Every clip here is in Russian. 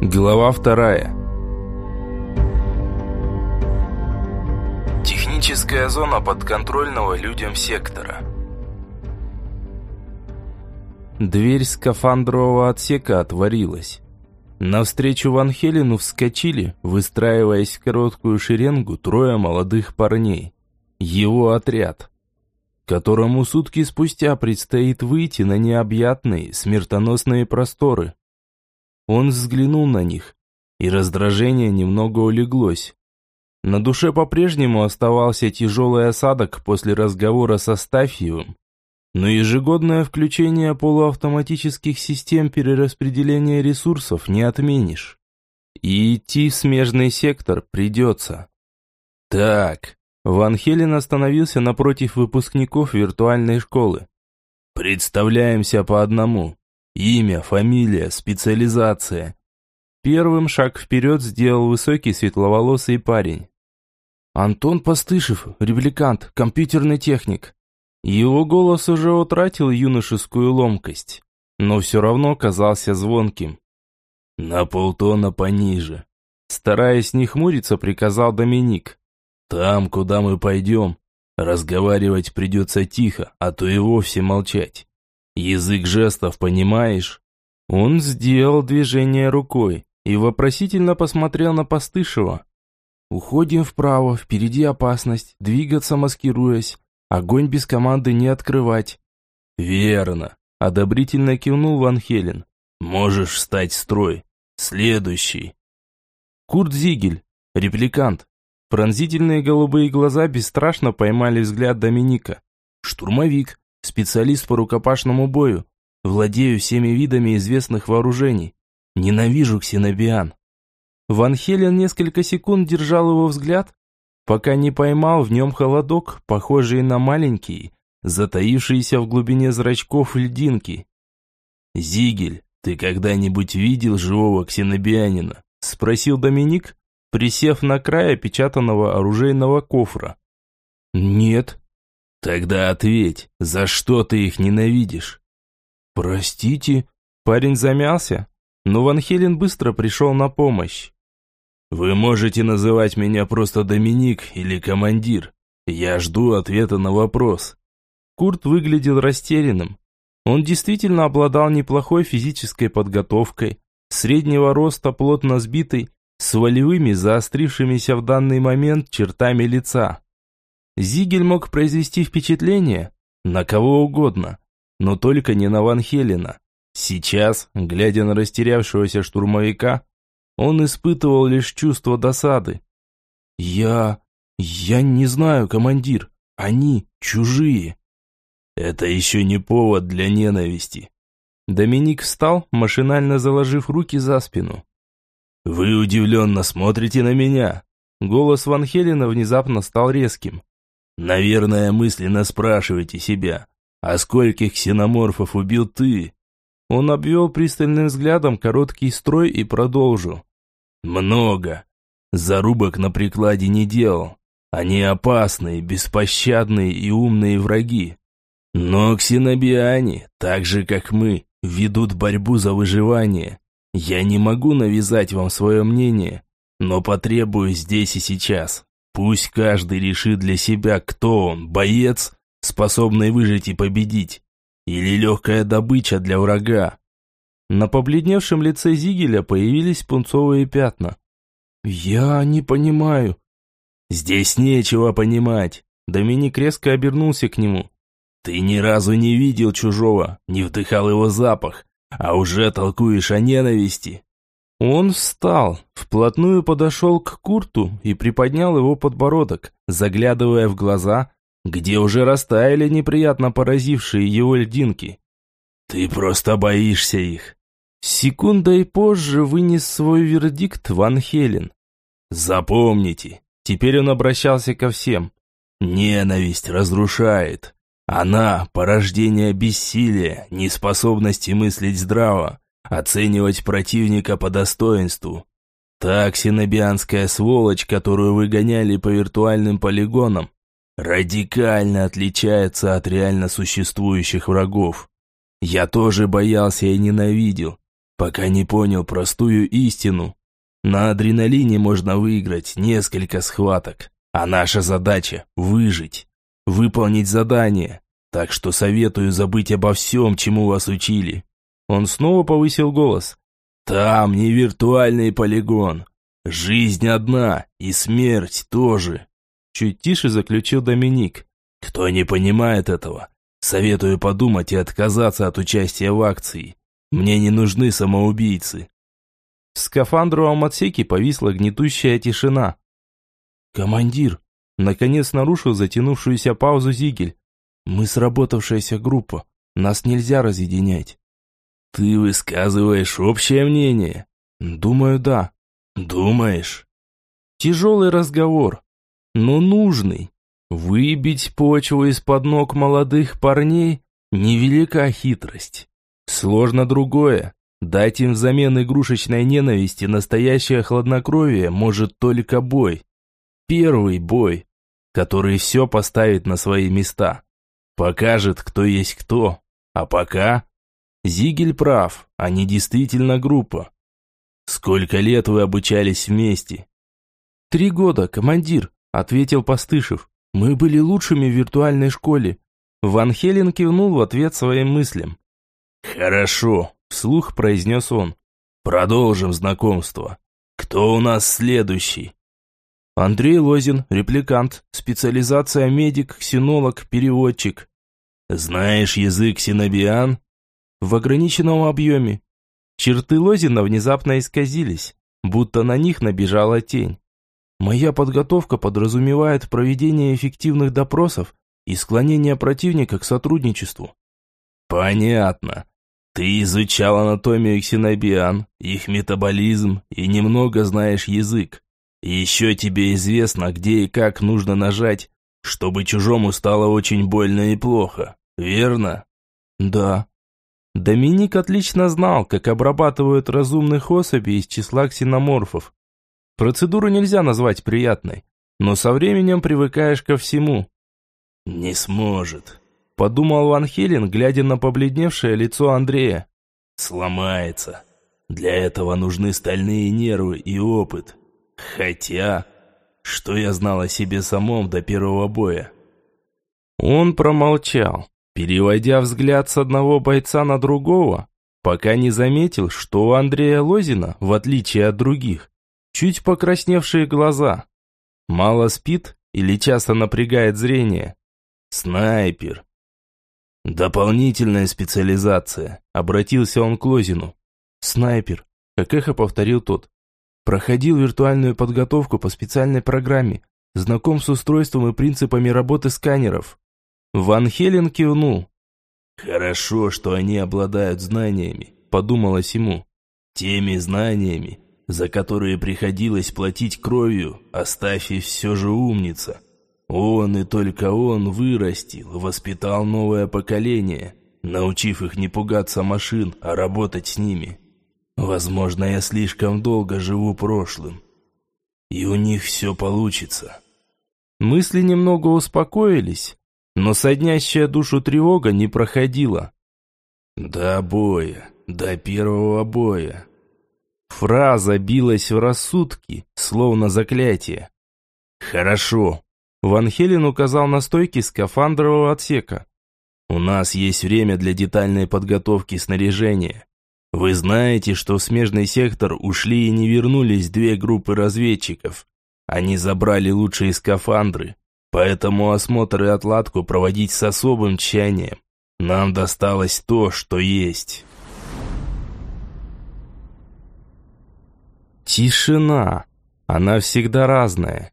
Глава вторая. Техническая зона подконтрольного людям сектора. Дверь скафандрового отсека отворилась. Навстречу Ван Хелену вскочили, выстраиваясь в короткую шеренгу, трое молодых парней. Его отряд, которому сутки спустя предстоит выйти на необъятные, смертоносные просторы. Он взглянул на них, и раздражение немного улеглось. На душе по-прежнему оставался тяжелый осадок после разговора со Стафьевым, но ежегодное включение полуавтоматических систем перераспределения ресурсов не отменишь. И идти в смежный сектор придется. Так, Ван Хелен остановился напротив выпускников виртуальной школы. Представляемся по одному. Имя, фамилия, специализация. Первым шаг вперед сделал высокий светловолосый парень. Антон Постышев, репликант, компьютерный техник. Его голос уже утратил юношескую ломкость, но все равно казался звонким. На полтона пониже. Стараясь не хмуриться, приказал Доминик. Там, куда мы пойдем, разговаривать придется тихо, а то и вовсе молчать. Язык жестов понимаешь?» Он сделал движение рукой и вопросительно посмотрел на Постышева. «Уходим вправо, впереди опасность, двигаться маскируясь, огонь без команды не открывать». «Верно», — одобрительно кивнул Ван Хелен. «Можешь встать в строй. Следующий». Курт Зигель, репликант. Пронзительные голубые глаза бесстрашно поймали взгляд Доминика. Штурмовик, специалист по рукопашному бою. Владею всеми видами известных вооружений. Ненавижу ксенобиан. Ван Хелен несколько секунд держал его взгляд, пока не поймал в нем холодок, похожий на маленькие, затаившиеся в глубине зрачков льдинки. «Зигель, ты когда-нибудь видел живого ксенобианина?» – спросил Доминик, присев на край опечатанного оружейного кофра. «Нет», Тогда ответь, за что ты их ненавидишь? Простите, парень замялся, но Ван Хелен быстро пришел на помощь. Вы можете называть меня просто Доминик или командир. Я жду ответа на вопрос. Курт выглядел растерянным. Он действительно обладал неплохой физической подготовкой, среднего роста, плотно сбитый, с волевыми, заострившимися в данный момент чертами лица. Зигель мог произвести впечатление на кого угодно, но только не на Ван Хелена. Сейчас, глядя на растерявшегося штурмовика, он испытывал лишь чувство досады. «Я... я не знаю, командир. Они чужие». «Это еще не повод для ненависти». Доминик встал, машинально заложив руки за спину. «Вы удивленно смотрите на меня». Голос Ван Хелена внезапно стал резким. Наверное, мысленно спрашиваете себя, а скольких ксеноморфов убил ты? Он обвел пристальным взглядом короткий строй и продолжил. Много. Зарубок на прикладе не делал. Они опасные, беспощадные и умные враги. Но ксенобиане, так же как мы, ведут борьбу за выживание. Я не могу навязать вам свое мнение, но потребую здесь и сейчас. Пусть каждый решит для себя, кто он, боец, способный выжить и победить, или легкая добыча для врага. На побледневшем лице Зигеля появились пунцовые пятна. «Я не понимаю». «Здесь нечего понимать». Доминик резко обернулся к нему. «Ты ни разу не видел чужого, не вдыхал его запах, а уже толкуешь о ненависти. Он встал, вплотную подошел к Курту и приподнял его подбородок, заглядывая в глаза, где уже растаяли неприятно поразившие его льдинки. «Ты просто боишься их!» Секундой позже вынес свой вердикт Ван Хелен. «Запомните!» Теперь он обращался ко всем. «Ненависть разрушает. Она – порождение бессилия, неспособности мыслить здраво, оценивать противника по достоинству. Та ксенобианская сволочь, которую вы гоняли по виртуальным полигонам, радикально отличается от реально существующих врагов. Я тоже боялся и ненавидел. пока не понял простую истину. На адреналине можно выиграть несколько схваток, а наша задача – выжить, выполнить задание. Так что советую забыть обо всем, чему вас учили». Он снова повысил голос. «Там не виртуальный полигон. Жизнь одна, и смерть тоже». Чуть тише заключил Доминик. «Кто не понимает этого, советую подумать и отказаться от участия в акции. Мне не нужны самоубийцы». В скафандровом отсеке повисла гнетущая тишина. «Командир!» Наконец нарушил затянувшуюся паузу Зигель. «Мы сработавшаяся группа. Нас нельзя разъединять». «Ты высказываешь общее мнение?» «Думаю, да». «Думаешь?» «Тяжелый разговор, но нужный. Выбить почву из-под ног молодых парней – невелика хитрость. Сложно другое. Дать им взамен игрушечной ненависти настоящее хладнокровие может только бой. Первый бой, который все поставит на свои места. Покажет, кто есть кто. А пока... Зигель прав, они действительно группа. Сколько лет вы обучались вместе? Три года, командир, ответил Постышев. Мы были лучшими в виртуальной школе. Ван Хелен кивнул в ответ своим мыслям. Хорошо, Вслух произнес он. Продолжим знакомство. Кто у нас следующий? Андрей Лозин, репликант, специализация медик, ксенолог, переводчик. Знаешь язык синобиан? В ограниченном объеме. Черты Лозина внезапно исказились, будто на них набежала тень. Моя подготовка подразумевает проведение эффективных допросов и склонение противника к сотрудничеству. Понятно. Ты изучал анатомию ксенобиан, их метаболизм и немного знаешь язык. еще тебе известно, где и как нужно нажать, чтобы чужому стало очень больно и плохо, верно? Да. Доминик отлично знал, как обрабатывают разумных особей из числа ксеноморфов. Процедуру нельзя назвать приятной, но со временем привыкаешь ко всему. Не сможет, Подумал Ван Хелен, глядя на побледневшее лицо Андрея. «Сломается. Для этого нужны стальные нервы и опыт. Хотя, что я знал о себе самом до первого боя?» Он промолчал, переводя взгляд с одного бойца на другого, пока не заметил, что у Андрея Лозина, в отличие от других, чуть покрасневшие глаза. Мало спит или часто напрягает зрение? Снайпер. «Дополнительная специализация», — обратился он к Лозину. «Снайпер», — как эхо повторил тот. «Проходил виртуальную подготовку по специальной программе, знаком с устройством и принципами работы сканеров». Ван Хелен кивнул. «Хорошо, что они обладают знаниями», — подумалось ему. «Теми знаниями, за которые приходилось платить кровью, оставь и все же умница». Он и только он вырастил, воспитал новое поколение, научив их не пугаться машин, а работать с ними. Возможно, я слишком долго живу прошлым. И у них все получится. Мысли немного успокоились, но соднящая душу тревога не проходила. До боя, до первого боя. Фраза билась в рассудке, словно заклятие. «Хорошо, Ван Хелен указал на стойки скафандрового отсека. «У нас есть время для детальной подготовки снаряжения. Вы знаете, что в смежный сектор ушли и не вернулись две группы разведчиков. Они забрали лучшие скафандры, поэтому осмотр и отладку проводить с особым тщанием. Нам досталось то, что есть». Тишина. Она всегда разная.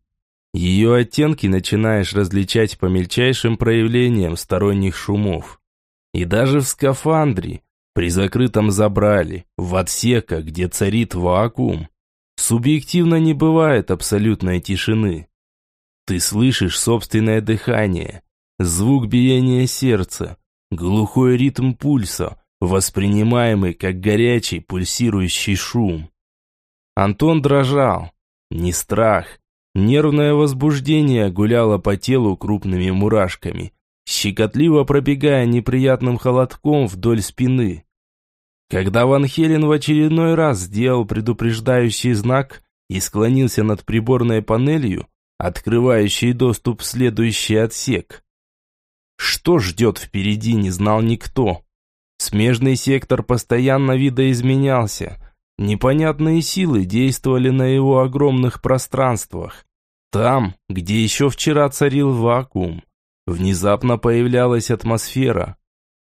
Ее оттенки начинаешь различать по мельчайшим проявлениям сторонних шумов. И даже в скафандре, при закрытом забрале, в отсеках, где царит вакуум, субъективно не бывает абсолютной тишины. Ты слышишь собственное дыхание, звук биения сердца, глухой ритм пульса, воспринимаемый как горячий пульсирующий шум. Антон дрожал. Не страх, Нервное возбуждение гуляло по телу крупными мурашками, щекотливо пробегая неприятным холодком вдоль спины. Когда Ван Хелен в очередной раз сделал предупреждающий знак и склонился над приборной панелью, открывающей доступ в следующий отсек. Что ждет впереди, не знал никто. Смежный сектор постоянно видоизменялся. Непонятные силы действовали на его огромных пространствах. Там, где еще вчера царил вакуум, внезапно появлялась атмосфера.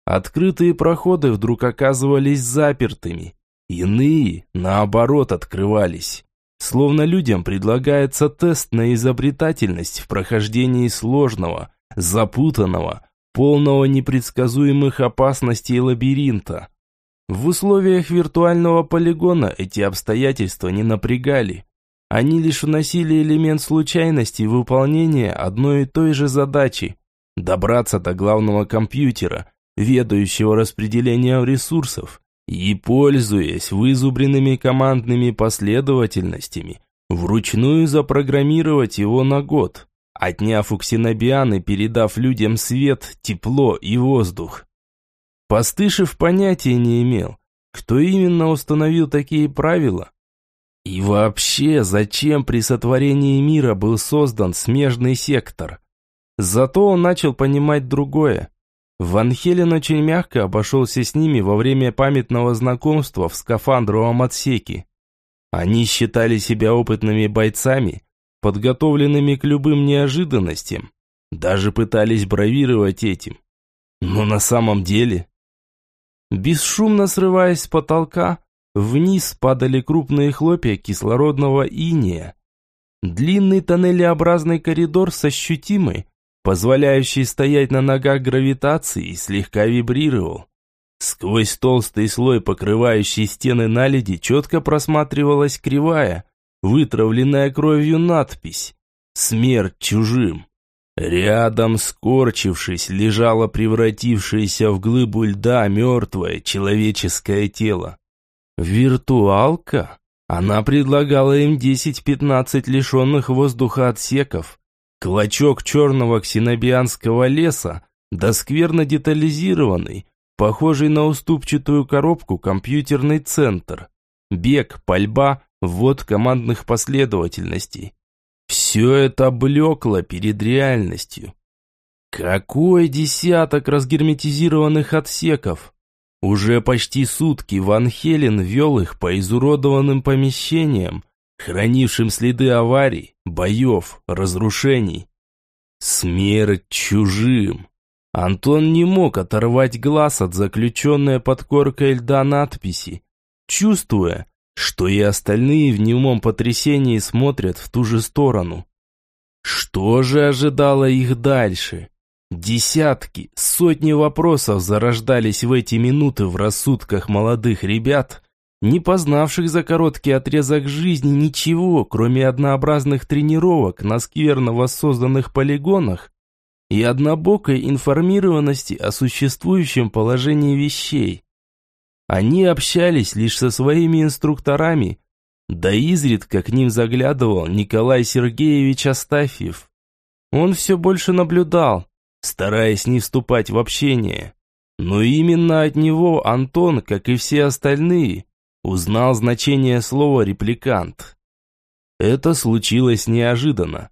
Открытые проходы вдруг оказывались запертыми. Иные, наоборот, открывались. Словно людям предлагается тест на изобретательность в прохождении сложного, запутанного, полного непредсказуемых опасностей лабиринта. В условиях виртуального полигона эти обстоятельства не напрягали. Они лишь вносили элемент случайности в выполнение одной и той же задачи – добраться до главного компьютера, ведающего распределением ресурсов, и, пользуясь вызубренными командными последовательностями, вручную запрограммировать его на год отняв у ксенобиан и передав людям свет, тепло и воздух. Постышев понятия не имел, кто именно установил такие правила. И вообще, зачем при сотворении мира был создан смежный сектор? Зато он начал понимать другое. Ван Хелен очень мягко обошелся с ними во время памятного знакомства в скафандровом отсеке. Они считали себя опытными бойцами, подготовленными к любым неожиданностям, даже пытались бравировать этим. Но на самом деле... Бесшумно срываясь с потолка, вниз падали крупные хлопья кислородного иния. Длинный тоннелеобразный коридор с ощутимой, позволяющий стоять на ногах гравитации, слегка вибрировал. Сквозь толстый слой, покрывающий стены наледи, четко просматривалась кривая, вытравленная кровью надпись «Смерть чужим». Рядом, скорчившись, лежало превратившееся в глыбу льда мертвое человеческое тело. Виртуалка? Она предлагала им 10-15 лишенных воздуха отсеков, клочок черного ксенобианского леса, да скверно детализированный, похожий на уступчатую коробку компьютерный центр. Бег, пальба, ввод командных последовательностей. Все это блекло перед реальностью. Какой десяток разгерметизированных отсеков? Уже почти сутки Ван Хелен вел их по изуродованным помещениям, хранившим следы аварий, боев, разрушений. Смерть чужим. Антон не мог оторвать глаз от заключенной под коркой льда надписи, чувствуя, что и остальные в немом потрясении смотрят в ту же сторону. Что же ожидало их дальше? Десятки, сотни вопросов зарождались в эти минуты в рассудках молодых ребят, не познавших за короткий отрезок жизни ничего, кроме однообразных тренировок на скверно воссозданных полигонах и однобокой информированности о существующем положении вещей. Они общались лишь со своими инструкторами, да изредка к ним заглядывал Николай Сергеевич Астафьев. Он все больше наблюдал, стараясь не вступать в общение. Но именно от него Антон, как и все остальные, узнал значение слова «репликант». Это случилось неожиданно.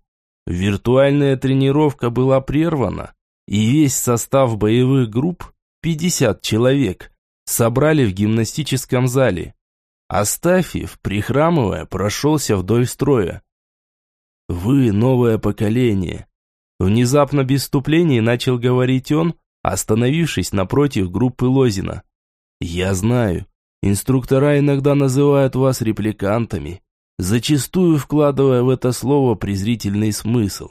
Виртуальная тренировка была прервана, и весь состав боевых групп, 50 человек, собрали в гимнастическом зале. Астафьев, прихрамывая, прошелся вдоль строя. «Вы новое поколение». Внезапно без вступлений начал говорить он, остановившись напротив группы Лозина. «Я знаю, инструктора иногда называют вас репликантами, зачастую вкладывая в это слово презрительный смысл.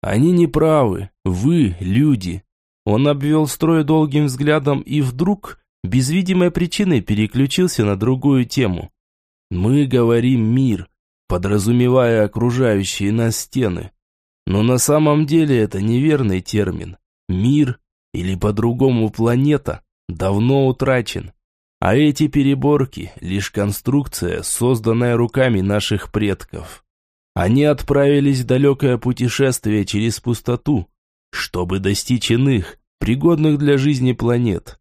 Они не правы, вы – люди». Он обвел строй долгим взглядом и вдруг без видимой причины переключился на другую тему. Мы говорим «мир», подразумевая окружающие нас стены. Но на самом деле это неверный термин. Мир, или по-другому планета, давно утрачен. А эти переборки – лишь конструкция, созданная руками наших предков. Они отправились в далекое путешествие через пустоту, чтобы достичь иных, пригодных для жизни планет.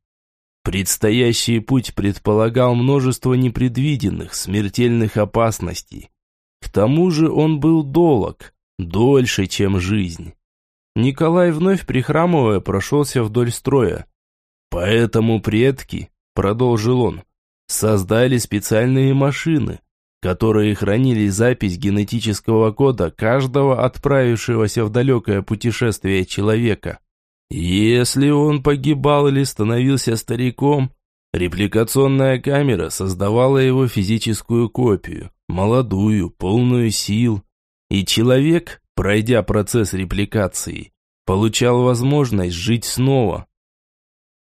Предстоящий путь предполагал множество непредвиденных, смертельных опасностей. К тому же он был долог, дольше, чем жизнь. Николай вновь прихрамывая прошелся вдоль строя. «Поэтому предки», — продолжил он, — «создали специальные машины, которые хранили запись генетического кода каждого отправившегося в далекое путешествие человека. Если он погибал или становился стариком, репликационная камера создавала его физическую копию, молодую, полную сил, и человек, пройдя процесс репликации, получал возможность жить снова.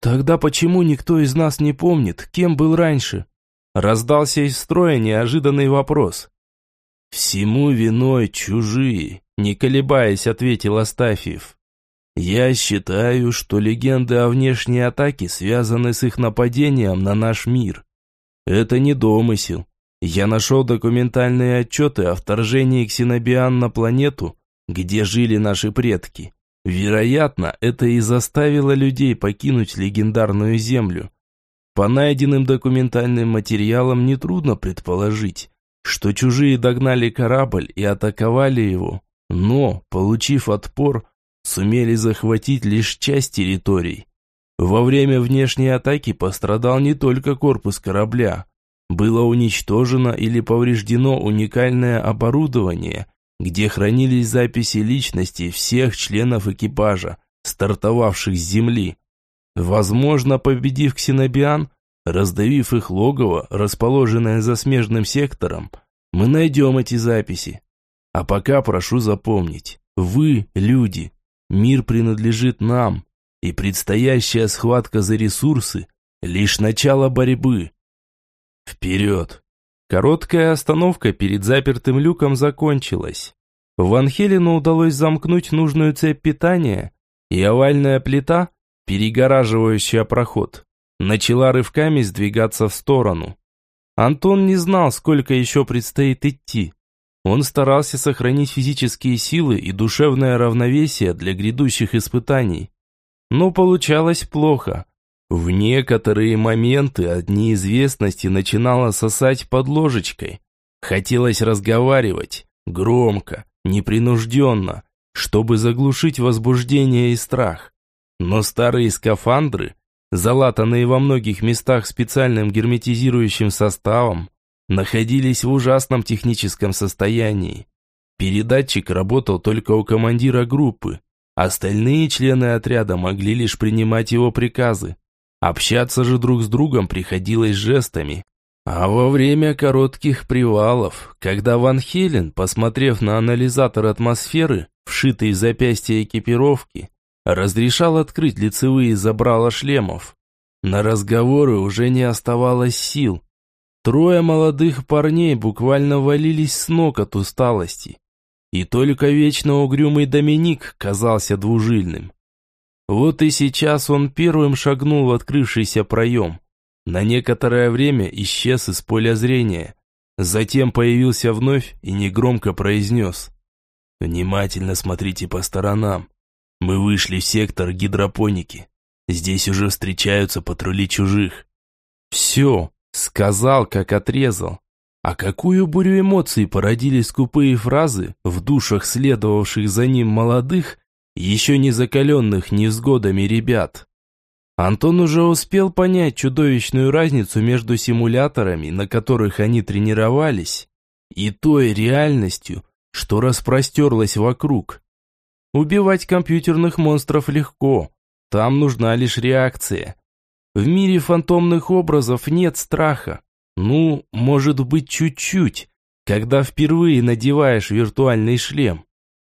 «Тогда почему никто из нас не помнит, кем был раньше?» Раздался из строя неожиданный вопрос. «Всему виной чужие», — не колебаясь, ответил Астафьев. Я считаю, что легенды о внешней атаке связаны с их нападением на наш мир. Это не домысел. Я нашел документальные отчеты о вторжении ксенобиан на планету, где жили наши предки. Вероятно, это и заставило людей покинуть легендарную Землю. По найденным документальным материалам нетрудно предположить, что чужие догнали корабль и атаковали его, но, получив отпор, сумели захватить лишь часть территорий. Во время внешней атаки пострадал не только корпус корабля. Было уничтожено или повреждено уникальное оборудование, где хранились записи личности всех членов экипажа, стартовавших с Земли. Возможно, победив ксенобиан, раздавив их логово, расположенное за смежным сектором, мы найдем эти записи. А пока прошу запомнить, вы, люди, Мир принадлежит нам, и предстоящая схватка за ресурсы – лишь начало борьбы. Вперед! Короткая остановка перед запертым люком закончилась. Ван Хелену удалось замкнуть нужную цепь питания, и овальная плита, перегораживающая проход, начала рывками сдвигаться в сторону. Антон не знал, сколько еще предстоит идти. Он старался сохранить физические силы и душевное равновесие для грядущих испытаний. Но получалось плохо. В некоторые моменты от неизвестности начинало сосать под ложечкой. Хотелось разговаривать, громко, непринужденно, чтобы заглушить возбуждение и страх. Но старые скафандры, залатанные во многих местах специальным герметизирующим составом, находились в ужасном техническом состоянии. Передатчик работал только у командира группы. Остальные члены отряда могли лишь принимать его приказы. Общаться же друг с другом приходилось жестами. А во время коротких привалов, когда Ван Хелен, посмотрев на анализатор атмосферы, вшитый в запястье экипировки, разрешал открыть лицевые забрала шлемов, на разговоры уже не оставалось сил. Трое молодых парней буквально валились с ног от усталости. И только вечно угрюмый Доминик казался двужильным. Вот и сейчас он первым шагнул в открывшийся проем. На некоторое время исчез из поля зрения. Затем появился вновь и негромко произнес. «Внимательно смотрите по сторонам. Мы вышли в сектор гидропоники. Здесь уже встречаются патрули чужих». «Все, Сказал, как отрезал. А какую бурю эмоций породили скупые фразы в душах следовавших за ним молодых, еще не закаленных невзгодами ребят. Антон уже успел понять чудовищную разницу между симуляторами, на которых они тренировались, и той реальностью, что распростерлась вокруг. Убивать компьютерных монстров легко, там нужна лишь реакция. В мире фантомных образов нет страха. Ну, может быть, чуть-чуть, когда впервые надеваешь виртуальный шлем.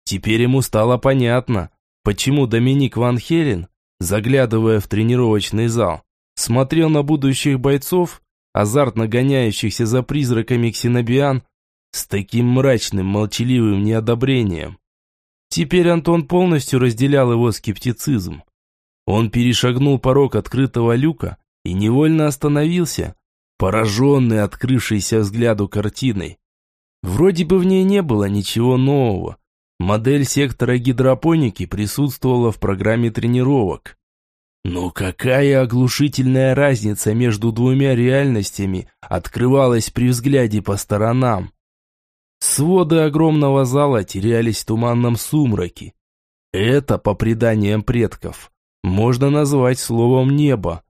Теперь ему стало понятно, почему Доминик Ван Хелен, заглядывая в тренировочный зал, смотрел на будущих бойцов, азартно гоняющихся за призраками ксенобиан, с таким мрачным, молчаливым неодобрением. Теперь Антон полностью разделял его скептицизм. Он перешагнул порог открытого люка и невольно остановился, пораженный открывшейся взгляду картиной. Вроде бы в ней не было ничего нового. Модель сектора гидропоники присутствовала в программе тренировок. Но какая оглушительная разница между двумя реальностями открывалась при взгляде по сторонам. Своды огромного зала терялись в туманном сумраке. Это, по преданиям предков, можно назвать словом «небо».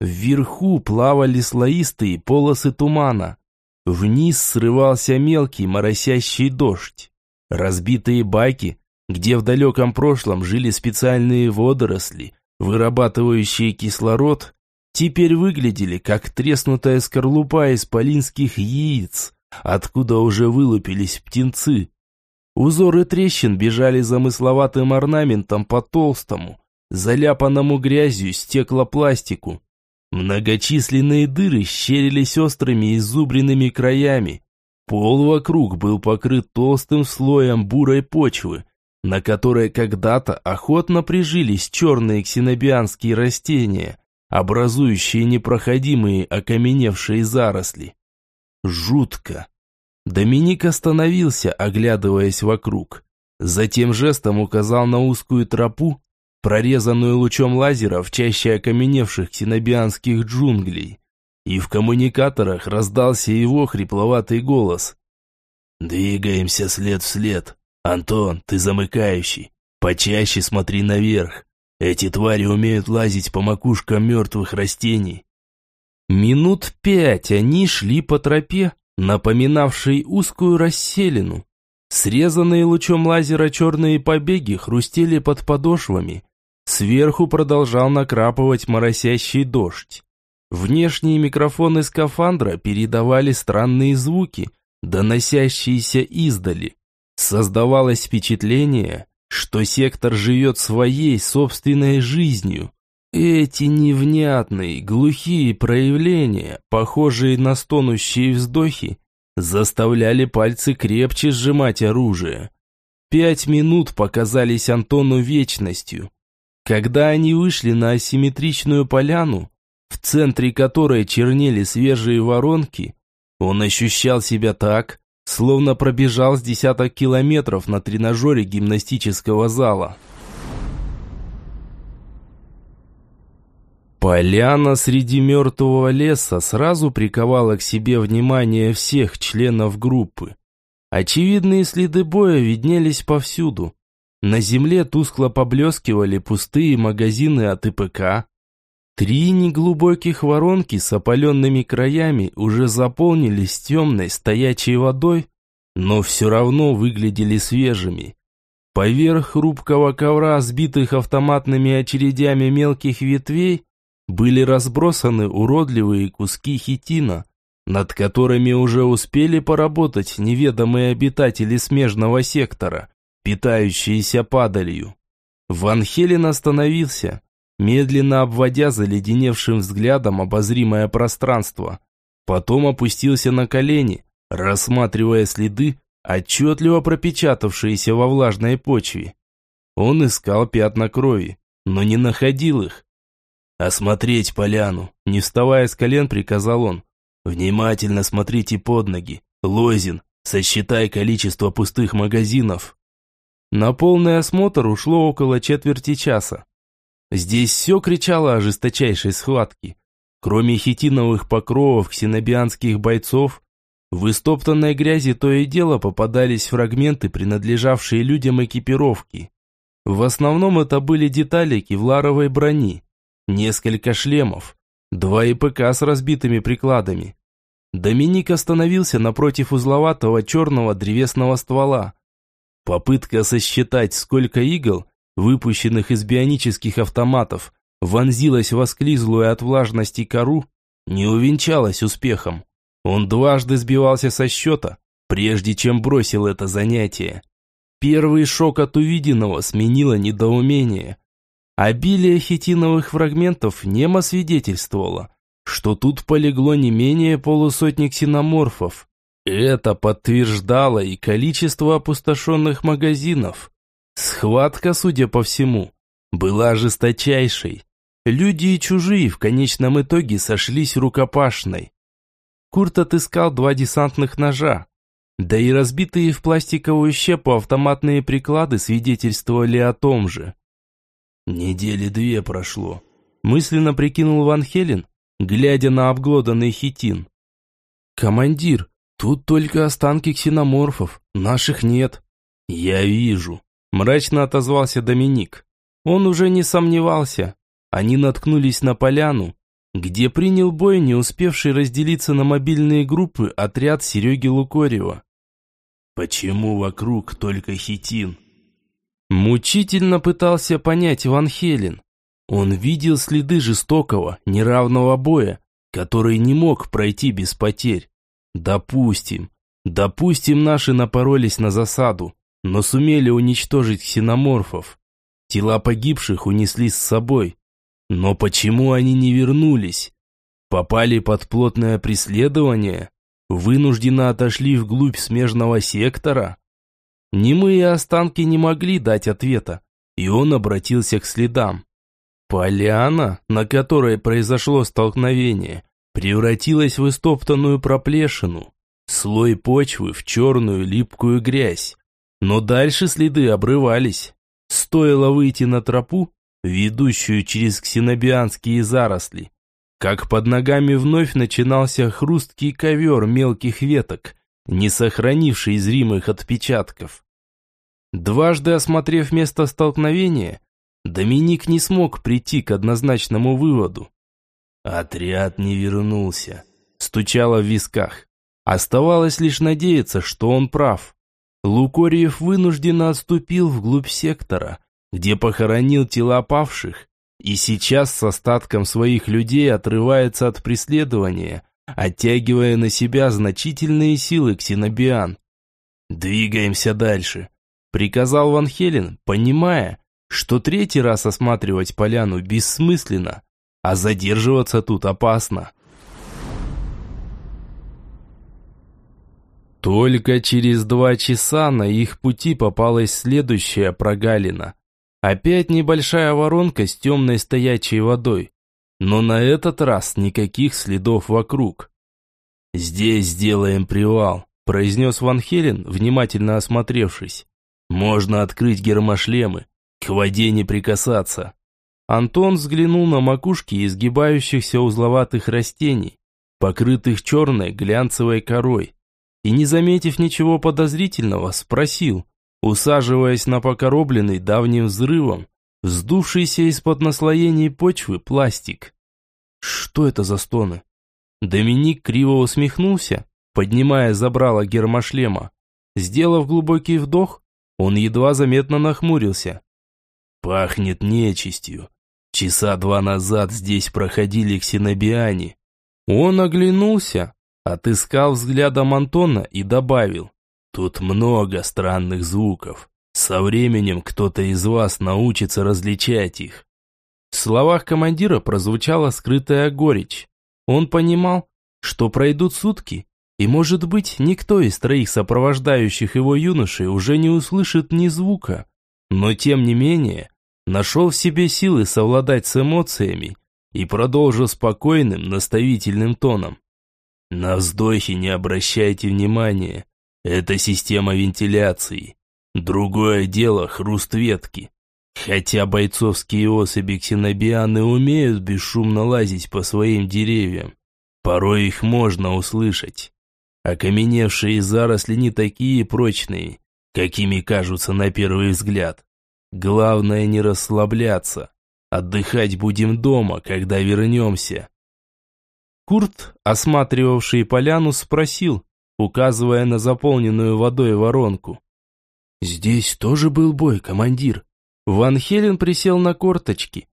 Вверху плавали слоистые полосы тумана. Вниз срывался мелкий моросящий дождь. Разбитые баки, где в далеком прошлом жили специальные водоросли, вырабатывающие кислород, теперь выглядели как треснутая скорлупа исполинских яиц, откуда уже вылупились птенцы. Узоры трещин бежали замысловатым орнаментом по толстому, заляпанному грязью стеклопластику. Многочисленные дыры щерились острыми изубренными краями. Пол вокруг был покрыт толстым слоем бурой почвы, на которой когда-то охотно прижились черные ксенобианские растения, образующие непроходимые окаменевшие заросли. Жутко. Доминик остановился, оглядываясь вокруг. Затем жестом указал на узкую тропу, прорезанную лучом лазера в чаще окаменевших ксенобианских джунглей. И в коммуникаторах раздался его хрипловатый голос. «Двигаемся след в след. Антон, ты замыкающий. Почаще смотри наверх. Эти твари умеют лазить по макушкам мертвых растений». Минут пять они шли по тропе, напоминавшей узкую расселину. Срезанные лучом лазера черные побеги хрустели под подошвами, Сверху продолжал накрапывать моросящий дождь. Внешние микрофоны скафандра передавали странные звуки, доносящиеся издали. Создавалось впечатление, что сектор живет своей собственной жизнью. Эти невнятные, глухие проявления, похожие на стонущие вздохи, заставляли пальцы крепче сжимать оружие. Пять минут показались Антону вечностью. Когда они вышли на асимметричную поляну, в центре которой чернели свежие воронки, он ощущал себя так, словно пробежал с десяток километров на тренажере гимнастического зала. Поляна среди мертвого леса сразу приковала к себе внимание всех членов группы. Очевидные следы боя виднелись повсюду. На земле тускло поблескивали пустые магазины от ИПК. Три неглубоких воронки с опаленными краями уже заполнились темной стоячей водой, но все равно выглядели свежими. Поверх хрупкого ковра, сбитых автоматными очередями мелких ветвей, были разбросаны уродливые куски хитина, над которыми уже успели поработать неведомые обитатели смежного сектора питающиеся падалью. Ван Хелен остановился, медленно обводя заледеневшим взглядом обозримое пространство. Потом опустился на колени, рассматривая следы, отчетливо пропечатавшиеся во влажной почве. Он искал пятна крови, но не находил их. «Осмотреть поляну!» Не вставая с колен, приказал он. «Внимательно смотрите под ноги. Лозин, сосчитай количество пустых магазинов». На полный осмотр ушло около четверти часа. Здесь все кричало о жесточайшей схватке. Кроме хитиновых покровов ксенобианских бойцов, в истоптанной грязи то и дело попадались фрагменты, принадлежавшие людям экипировки. В основном это были детали кевларовой брони, несколько шлемов, два ИПК с разбитыми прикладами. Доминик остановился напротив узловатого черного древесного ствола, Попытка сосчитать, сколько игл, выпущенных из бионических автоматов, вонзилась в осклизлую от влажности кору, не увенчалась успехом. Он дважды сбивался со счета, прежде чем бросил это занятие. Первый шок от увиденного сменило недоумение. Обилие хитиновых фрагментов немо свидетельствовало, что тут полегло не менее полусотни ксеноморфов. Это подтверждало и количество опустошенных магазинов. Схватка, судя по всему, была жесточайшей. Люди и чужие в конечном итоге сошлись рукопашной. Курт отыскал два десантных ножа. Да и разбитые в пластиковую щепу автоматные приклады свидетельствовали о том же. «Недели две прошло», мысленно прикинул Ван Хелен, глядя на обглоданный хитин. «Командир, тут только останки ксеноморфов, наших нет». «Я вижу», – мрачно отозвался Доминик. Он уже не сомневался. Они наткнулись на поляну, где принял бой не успевший разделиться на мобильные группы отряд Сереги Лукорева. «Почему вокруг только хитин?» Мучительно пытался понять Ван Хелен. Он видел следы жестокого, неравного боя, который не мог пройти без потерь. Допустим, допустим, наши напоролись на засаду, но сумели уничтожить ксеноморфов. Тела погибших унесли с собой. Но почему они не вернулись? Попали под плотное преследование? Вынужденно отошли вглубь смежного сектора? Немые останки не могли дать ответа, и он обратился к следам. Поляна, на которой произошло столкновение, превратилась в истоптанную проплешину, слой почвы в черную липкую грязь. Но дальше следы обрывались. Стоило выйти на тропу, ведущую через ксенобианские заросли, как под ногами вновь начинался хрусткий ковер мелких веток, не сохранивший зримых отпечатков. Дважды осмотрев место столкновения, Доминик не смог прийти к однозначному выводу. Отряд не вернулся. Стучало в висках. Оставалось лишь надеяться, что он прав. Лукорьев вынужденно отступил вглубь сектора, где похоронил тела павших, и сейчас с остатком своих людей отрывается от преследования, оттягивая на себя значительные силы ксенобиан. «Двигаемся дальше», — приказал Ван Хелен, понимая, что третий раз осматривать поляну бессмысленно, а задерживаться тут опасно. Только через два часа на их пути попалась следующая прогалина. Опять небольшая воронка с темной стоячей водой. Но на этот раз никаких следов вокруг. «Здесь сделаем привал», – произнес Ван Хелен, внимательно осмотревшись. «Можно открыть гермошлемы. К воде не прикасаться. Антон взглянул на макушки изгибающихся узловатых растений, покрытых черной глянцевой корой, и, не заметив ничего подозрительного, спросил, усаживаясь на покоробленный давним взрывом, вздувшийся из-под наслоений почвы пластик. Что это за стоны? Доминик криво усмехнулся, поднимая забрало гермошлема. Сделав глубокий вдох, он едва заметно нахмурился. Пахнет нечистью. Часа два назад здесь проходили ксенобиане. Он оглянулся, отыскал взглядом Антона и добавил. Тут много странных звуков. Со временем кто-то из вас научится различать их. В словах командира прозвучала скрытая горечь. Он понимал, что пройдут сутки, и, может быть, никто из троих сопровождающих его юношей уже не услышит ни звука. Но, тем не менее, нашел в себе силы совладать с эмоциями и продолжил спокойным, наставительным тоном. На вздохи не обращайте внимания. Это система вентиляции. Другое дело хруст ветки. Хотя бойцовские особи ксенобианы умеют бесшумно лазить по своим деревьям, порой их можно услышать. Окаменевшие заросли не такие прочные, какими кажутся на первый взгляд. Главное не расслабляться. Отдыхать будем дома, когда вернемся. Курт, осматривавший поляну, спросил, указывая на заполненную водой воронку. «Здесь тоже был бой, командир?» Ван Хелен присел на корточки.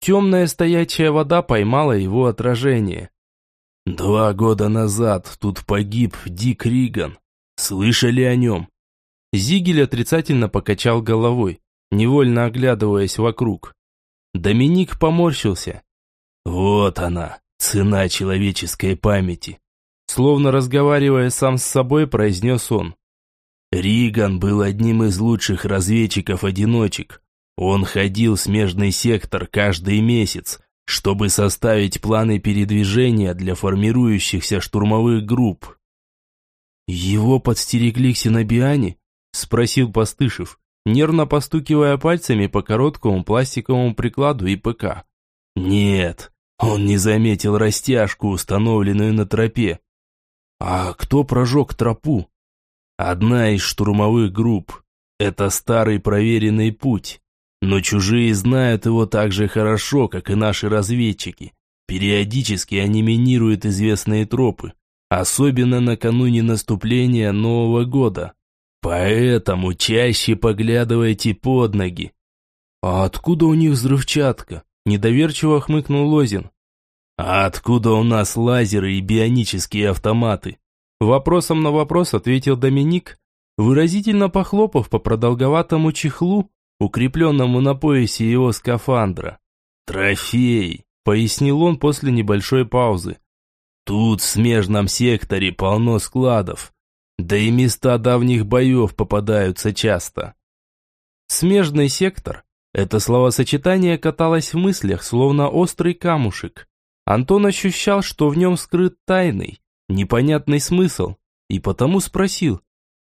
Темная стоячая вода поймала его отражение. «Два года назад тут погиб Дик Риган. Слышали о нем?» Зигель отрицательно покачал головой невольно оглядываясь вокруг. Доминик поморщился. Вот она, цена человеческой памяти. Словно разговаривая сам с собой, произнес он. Риган был одним из лучших разведчиков-одиночек. Он ходил в смежный сектор каждый месяц, чтобы составить планы передвижения для формирующихся штурмовых групп. «Его подстерегли ксенобиане?» – спросил Постышев нервно постукивая пальцами по короткому пластиковому прикладу ИПК. Нет, он не заметил растяжку, установленную на тропе. А кто прожег тропу? Одна из штурмовых групп. Это старый проверенный путь. Но чужие знают его так же хорошо, как и наши разведчики. Периодически они минируют известные тропы, особенно накануне наступления Нового года. Поэтому чаще поглядывайте под ноги. А откуда у них взрывчатка? Недоверчиво хмыкнул Лозин. А откуда у нас лазеры и бионические автоматы? Вопросом на вопрос ответил Доминик, выразительно похлопав по продолговатому чехлу, укрепленному на поясе его скафандра. «Трофей», — пояснил он после небольшой паузы. «Тут в смежном секторе полно складов, да и места давних боев попадаются часто». Смежный сектор – это словосочетание каталось в мыслях, словно острый камушек. Антон ощущал, что в нем скрыт тайный, непонятный смысл, и потому спросил,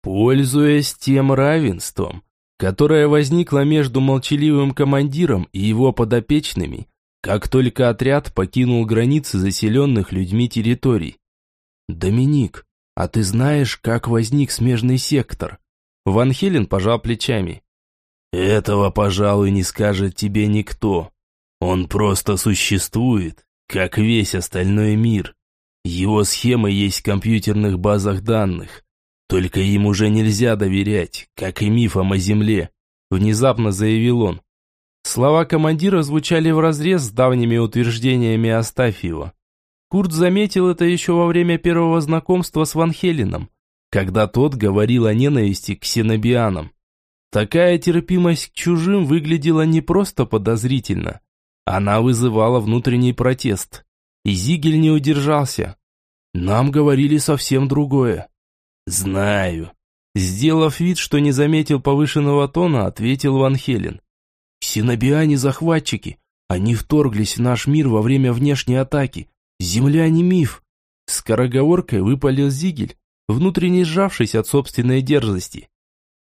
пользуясь тем равенством, которое возникло между молчаливым командиром и его подопечными, как только отряд покинул границы заселенных людьми территорий. «Доминик, а ты знаешь, как возник смежный сектор?» Ван Хелен пожал плечами. «Этого, пожалуй, не скажет тебе никто. Он просто существует, как весь остальной мир. Его схема есть в компьютерных базах данных. Только им уже нельзя доверять, как и мифам о Земле», – внезапно заявил он. Слова командира звучали вразрез с давними утверждениями Астафьева. Курт заметил это еще во время первого знакомства с Ван Хеленом, когда тот говорил о ненависти к ксенобианам. Такая терпимость к чужим выглядела не просто подозрительно. Она вызывала внутренний протест. И Зигель не удержался. Нам говорили совсем другое. «Знаю». Сделав вид, что не заметил повышенного тона, ответил Ван Хелен. «Синобиане захватчики. Они вторглись в наш мир во время внешней атаки. Земля не миф». Скороговоркой выпалил Зигель, внутренне сжавшись от собственной дерзости.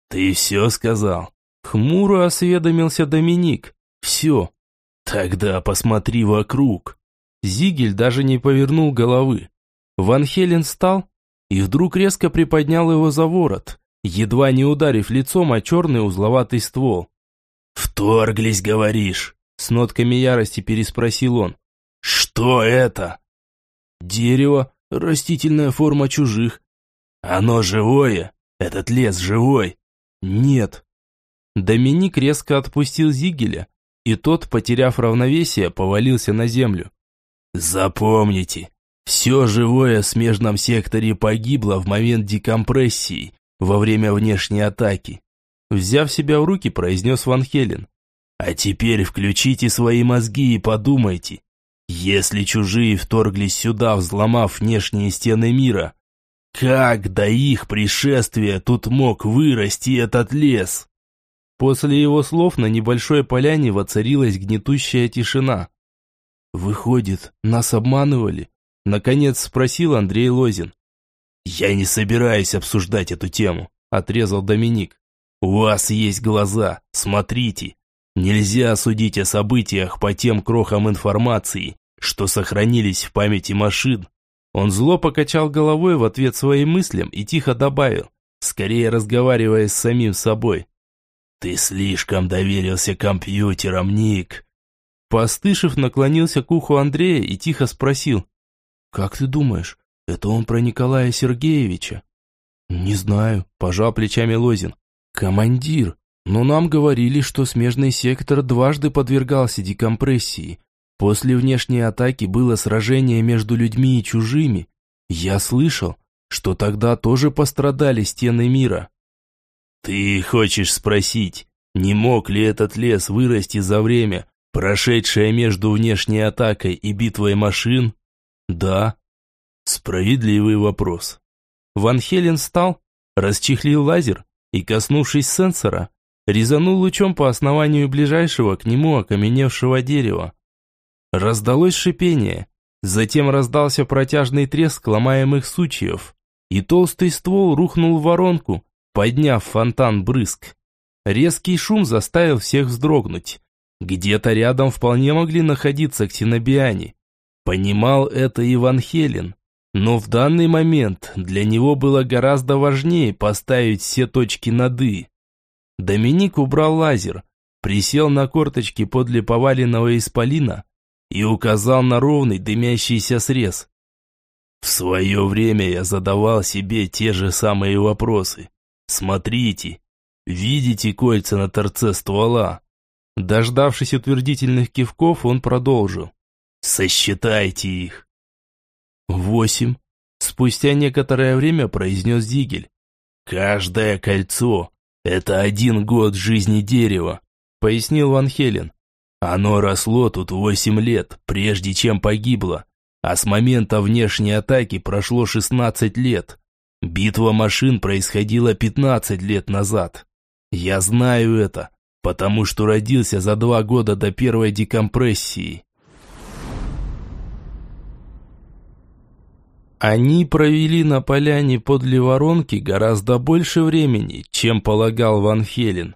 «Ты все сказал?» Хмуро осведомился Доминик. «Все». «Тогда посмотри вокруг». Зигель даже не повернул головы. Ван Хелен встал и вдруг резко приподнял его за ворот, едва не ударив лицом о черный узловатый ствол. «Вторглись, говоришь?» С нотками ярости переспросил он. «Что это?» «Дерево, растительная форма чужих». «Оно живое? Этот лес живой?» «Нет». Доминик резко отпустил Зигеля, и тот, потеряв равновесие, повалился на землю. «Запомните, все живое в смежном секторе погибло в момент декомпрессии, во время внешней атаки. Взяв себя в руки, произнес Ван Хелен. А теперь включите свои мозги и подумайте. Если чужие вторглись сюда, взломав внешние стены мира, как до их пришествия тут мог вырасти этот лес? После его слов на небольшой поляне воцарилась гнетущая тишина. «Выходит, нас обманывали?» Наконец спросил Андрей Лозин. «Я не собираюсь обсуждать эту тему», – отрезал Доминик. «У вас есть глаза, смотрите. Нельзя судить о событиях по тем крохам информации, что сохранились в памяти машин». Он зло покачал головой в ответ своим мыслям и тихо добавил, скорее разговаривая с самим собой. «Ты слишком доверился компьютерам, Ник». Постышев наклонился к уху Андрея и тихо спросил, «Как ты думаешь, это он про Николая Сергеевича?» «Не знаю», – пожал плечами Лозин. «Командир, но нам говорили, что смежный сектор дважды подвергался декомпрессии. После внешней атаки было сражение между людьми и чужими. Я слышал, что тогда тоже пострадали стены мира». «Ты хочешь спросить, не мог ли этот лес вырасти за время, прошедшее между внешней атакой и битвой машин?» Да. Справедливый вопрос. Ван Хелен встал, расчехлил лазер и, коснувшись сенсора, резанул лучом по основанию ближайшего к нему окаменевшего дерева. Раздалось шипение, затем раздался протяжный треск ломаемых сучьев, и толстый ствол рухнул в воронку, подняв фонтан брызг. Резкий шум заставил всех вздрогнуть. Где-то рядом вполне могли находиться ксенобиане. Понимал это Иван Хелен, но в данный момент для него было гораздо важнее поставить все точки над «и». Доминик убрал лазер, присел на корточки подле поваленного исполина и указал на ровный дымящийся срез. В свое время я задавал себе те же самые вопросы. Смотрите, видите кольца на торце ствола? Дождавшись утвердительных кивков, он продолжил. Сосчитайте их. Восемь. Спустя некоторое время произнес Зигель. Каждое кольцо – это один год жизни дерева, пояснил Ван Хелен. Оно росло тут восемь лет, прежде чем погибло, а с момента внешней атаки прошло 16 лет. Битва машин происходила 15 лет назад. Я знаю это, потому что родился за два года до первой декомпрессии. Они провели на поляне подле воронки гораздо больше времени, чем полагал Ван Хелен.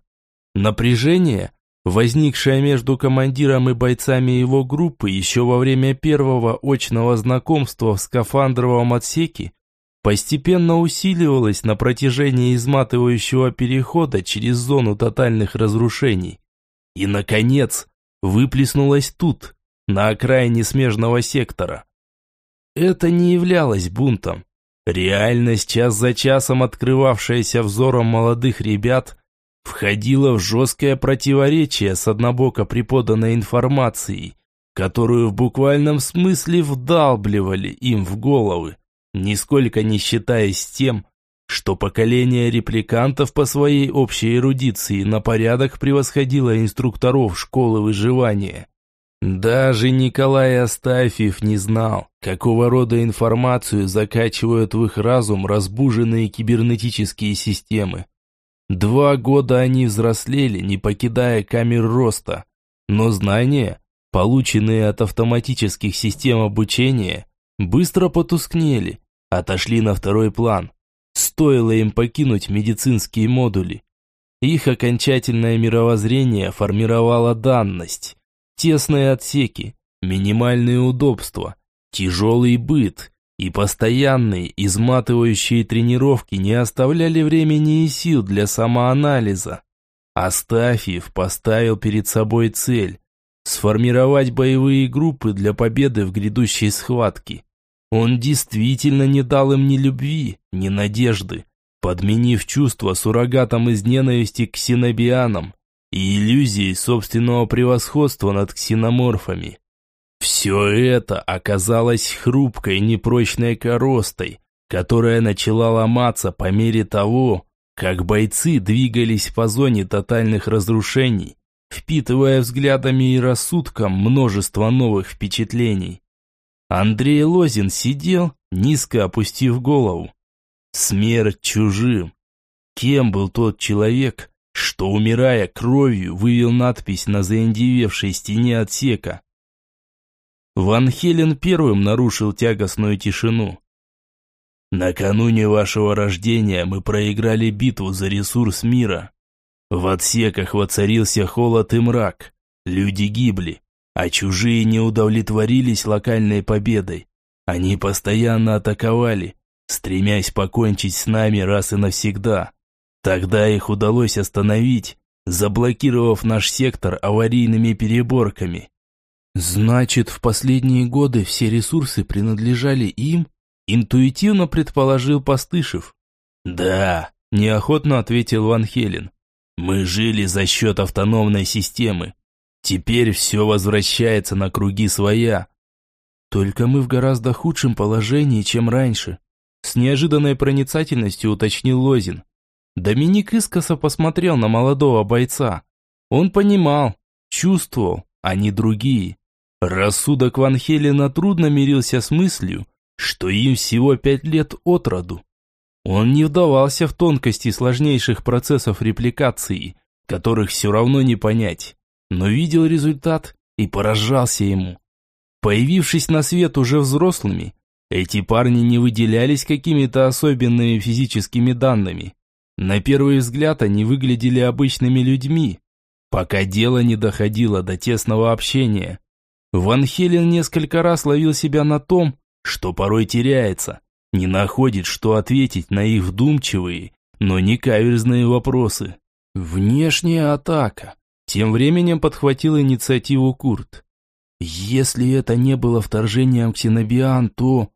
Напряжение, возникшее между командиром и бойцами его группы еще во время первого очного знакомства в скафандровом отсеке, постепенно усиливалось на протяжении изматывающего перехода через зону тотальных разрушений. И, наконец, выплеснулось тут, на окраине смежного сектора. Это не являлось бунтом. Реальность, час за часом открывавшаяся взором молодых ребят, входила в жесткое противоречие с однобоко преподанной информацией, которую в буквальном смысле вдалбливали им в головы нисколько не считаясь тем, что поколение репликантов по своей общей эрудиции на порядок превосходило инструкторов школы выживания. Даже Николай Астафьев не знал, какого рода информацию закачивают в их разум разбуженные кибернетические системы. Два года они взрослели, не покидая камер роста, но знания, полученные от автоматических систем обучения, быстро потускнели, отошли на второй план. Стоило им покинуть медицинские модули. Их окончательное мировоззрение формировало данность, тесные отсеки, минимальные удобства, тяжелый быт и постоянные изматывающие тренировки не оставляли времени и сил для самоанализа. Астафьев поставил перед собой цель – сформировать боевые группы для победы в грядущей схватке. Он действительно не дал им ни любви, ни надежды, подменив чувство суррогатом из ненависти к ксенобианам и иллюзией собственного превосходства над ксеноморфами. Все это оказалось хрупкой непрочной коростой, которая начала ломаться по мере того, как бойцы двигались по зоне тотальных разрушений, впитывая взглядами и рассудком множество новых впечатлений. Андрей Лозин сидел, низко опустив голову. Смерть чужим. Кем был тот человек, что, умирая кровью, вывел надпись на заиндевевшей стене отсека? Ван Хелен первым нарушил тягостную тишину. «Накануне вашего рождения мы проиграли битву за ресурс мира. В отсеках воцарился холод и мрак. Люди гибли а чужие не удовлетворились локальной победой. Они постоянно атаковали, стремясь покончить с нами раз и навсегда. Тогда их удалось остановить, заблокировав наш сектор аварийными переборками. Значит, в последние годы все ресурсы принадлежали им? Интуитивно предположил Постышев. Да, неохотно ответил Ван Хелен. Мы жили за счет автономной системы, Теперь все возвращается на круги своя. Только мы в гораздо худшем положении, чем раньше. С неожиданной проницательностью уточнил Лозин. Доминик искоса посмотрел на молодого бойца. Он понимал, чувствовал, а не другие. Рассудок Ван Хелена трудно мирился с мыслью, что им всего пять лет от роду. Он не вдавался в тонкости сложнейших процессов репликации, которых все равно не понять но видел результат и поражался ему. Появившись на свет уже взрослыми, эти парни не выделялись какими-то особенными физическими данными. На первый взгляд они выглядели обычными людьми, пока дело не доходило до тесного общения. Ван Хелен несколько раз ловил себя на том, что порой теряется, не находит, что ответить на их вдумчивые, но не каверзные вопросы. Внешняя атака. Тем временем подхватил инициативу Курт. Если это не было вторжением ксенобиан, то...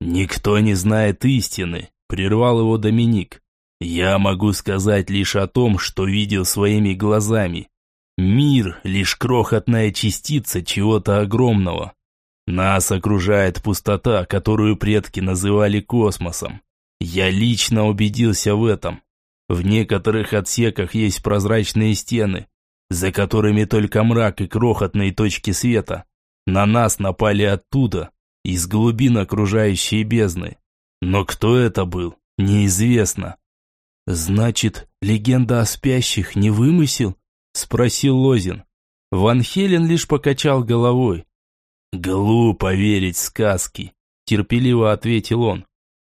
Никто не знает истины, прервал его Доминик. Я могу сказать лишь о том, что видел своими глазами. Мир – лишь крохотная частица чего-то огромного. Нас окружает пустота, которую предки называли космосом. Я лично убедился в этом. В некоторых отсеках есть прозрачные стены, за которыми только мрак и крохотные точки света. На нас напали оттуда, из глубин окружающей бездны. Но кто это был, неизвестно. «Значит, легенда о спящих не вымысел?» – спросил Лозин. Ван Хелен лишь покачал головой. «Глупо верить в сказки», – терпеливо ответил он.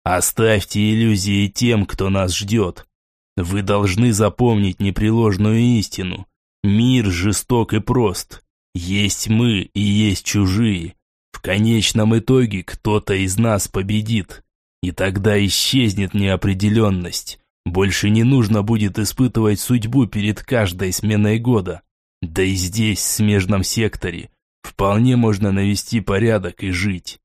«Оставьте иллюзии тем, кто нас ждет. Вы должны запомнить непреложную истину. Мир жесток и прост. Есть мы и есть чужие. В конечном итоге кто-то из нас победит. И тогда исчезнет неопределенность. Больше не нужно будет испытывать судьбу перед каждой сменой года. Да и здесь, в смежном секторе, вполне можно навести порядок и жить.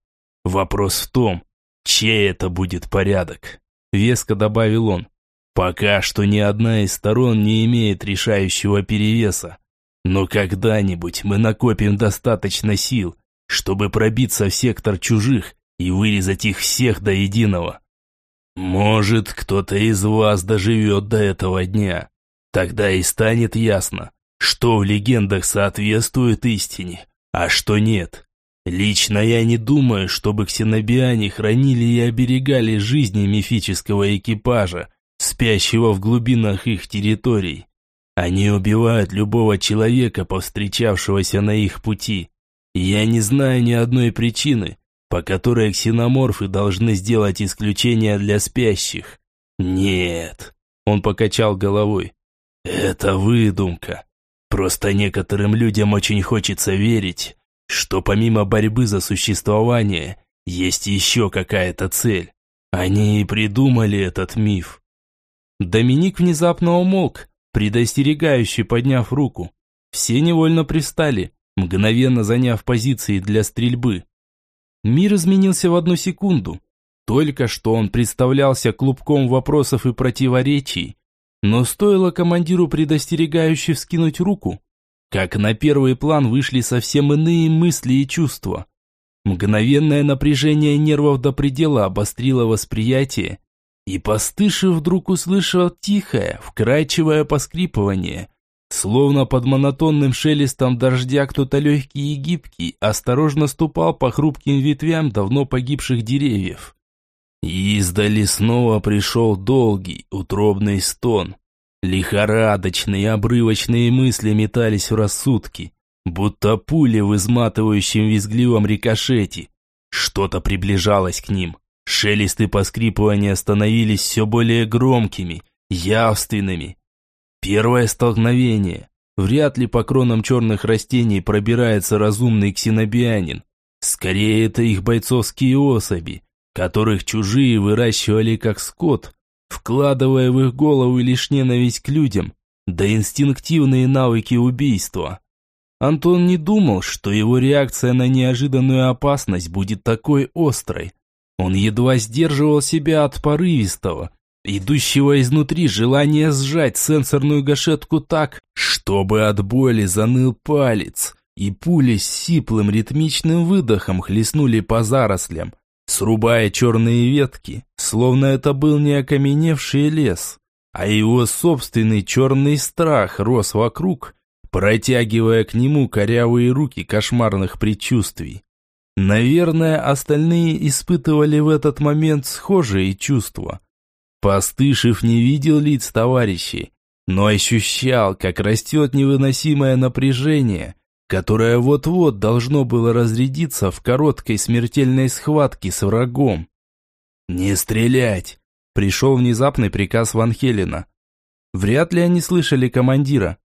Вопрос в том, чей это будет порядок, веско добавил он. Пока что ни одна из сторон не имеет решающего перевеса. Но когда-нибудь мы накопим достаточно сил, чтобы пробиться в сектор чужих и вырезать их всех до единого. Может, кто-то из вас доживет до этого дня. Тогда и станет ясно, что в легендах соответствует истине, а что нет. Лично я не думаю, чтобы ксенобиане хранили и оберегали жизни мифического экипажа, спящего в глубинах их территорий. Они убивают любого человека, повстречавшегося на их пути. Я не знаю ни одной причины, по которой ксеноморфы должны сделать исключение для спящих. Нет, он покачал головой. Это выдумка. Просто некоторым людям очень хочется верить, что помимо борьбы за существование, есть еще какая-то цель. Они и придумали этот миф. Доминик внезапно умолк, предостерегающе подняв руку. Все невольно пристали, мгновенно заняв позиции для стрельбы. Мир изменился в одну секунду. Только что он представлялся клубком вопросов и противоречий. Но стоило командиру предостерегающе вскинуть руку, как на первый план вышли совсем иные мысли и чувства. Мгновенное напряжение нервов до предела обострило восприятие, и Постышев вдруг услышал тихое, вкрадчивое поскрипывание – Словно под монотонным шелестом дождя кто-то легкий и гибкий осторожно ступал по хрупким ветвям давно погибших деревьев. И издали снова пришел долгий, утробный стон. Лихорадочные, обрывочные мысли метались в рассудке, будто пули в изматывающем визгливом рикошете. Что-то приближалось к ним. Шелесты поскрипывания становились все более громкими, явственными, Первое столкновение. Вряд ли по кронам черных растений пробирается разумный ксенобианин. Скорее, это их бойцовские особи, которых чужие выращивали как скот, вкладывая в их головы лишь ненависть к людям, да инстинктивные навыки убийства. Антон не думал, что его реакция на неожиданную опасность будет такой острой. Он едва сдерживал себя от порывистого, идущего изнутри желание сжать сенсорную гашетку так, чтобы от боли заныл палец, и пули с сиплым ритмичным выдохом хлестнули по зарослям, срубая черные ветки, словно это был не окаменевший лес, а его собственный черный страх рос вокруг, протягивая к нему корявые руки кошмарных предчувствий. Наверное, остальные испытывали в этот момент схожие чувства – Постышев не видел лиц товарищей, но ощущал, как растет невыносимое напряжение, которое вот-вот должно было разрядиться в короткой смертельной схватке с врагом. «Не стрелять!» – пришел внезапный приказ Ван Хелена. Вряд ли они слышали командира.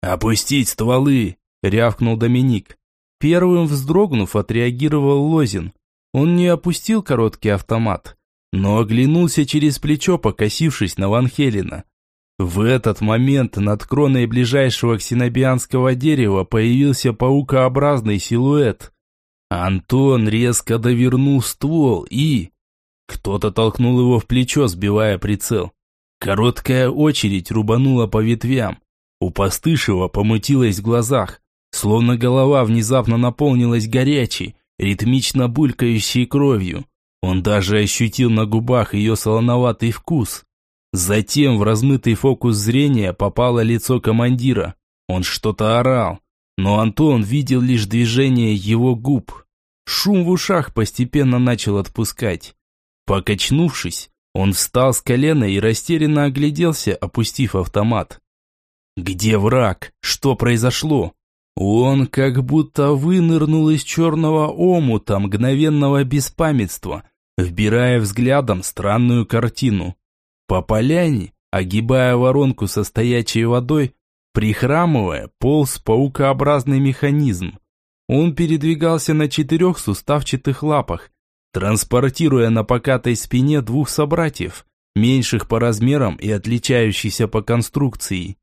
«Опустить стволы!» – рявкнул Доминик. Первым вздрогнув, отреагировал Лозин. Он не опустил короткий автомат, но оглянулся через плечо, покосившись на Ван Хелена. В этот момент над кроной ближайшего ксенобианского дерева появился паукообразный силуэт. Антон резко довернул ствол и... Кто-то толкнул его в плечо, сбивая прицел. Короткая очередь рубанула по ветвям. У Постышева помутилась в глазах, словно голова внезапно наполнилась горячей, ритмично булькающей кровью. Он даже ощутил на губах ее солоноватый вкус. Затем в размытый фокус зрения попало лицо командира. Он что-то орал, но Антон видел лишь движение его губ. Шум в ушах постепенно начал отпускать. Покачнувшись, он встал с колена и растерянно огляделся, опустив автомат. Где враг? Что произошло? Он как будто вынырнул из черного омута мгновенного беспамятства, вбирая взглядом странную картину. По поляне, огибая воронку со стоячей водой, прихрамывая, полз паукообразный механизм. Он передвигался на четырех суставчатых лапах, транспортируя на покатой спине двух собратьев, меньших по размерам и отличающихся по конструкции.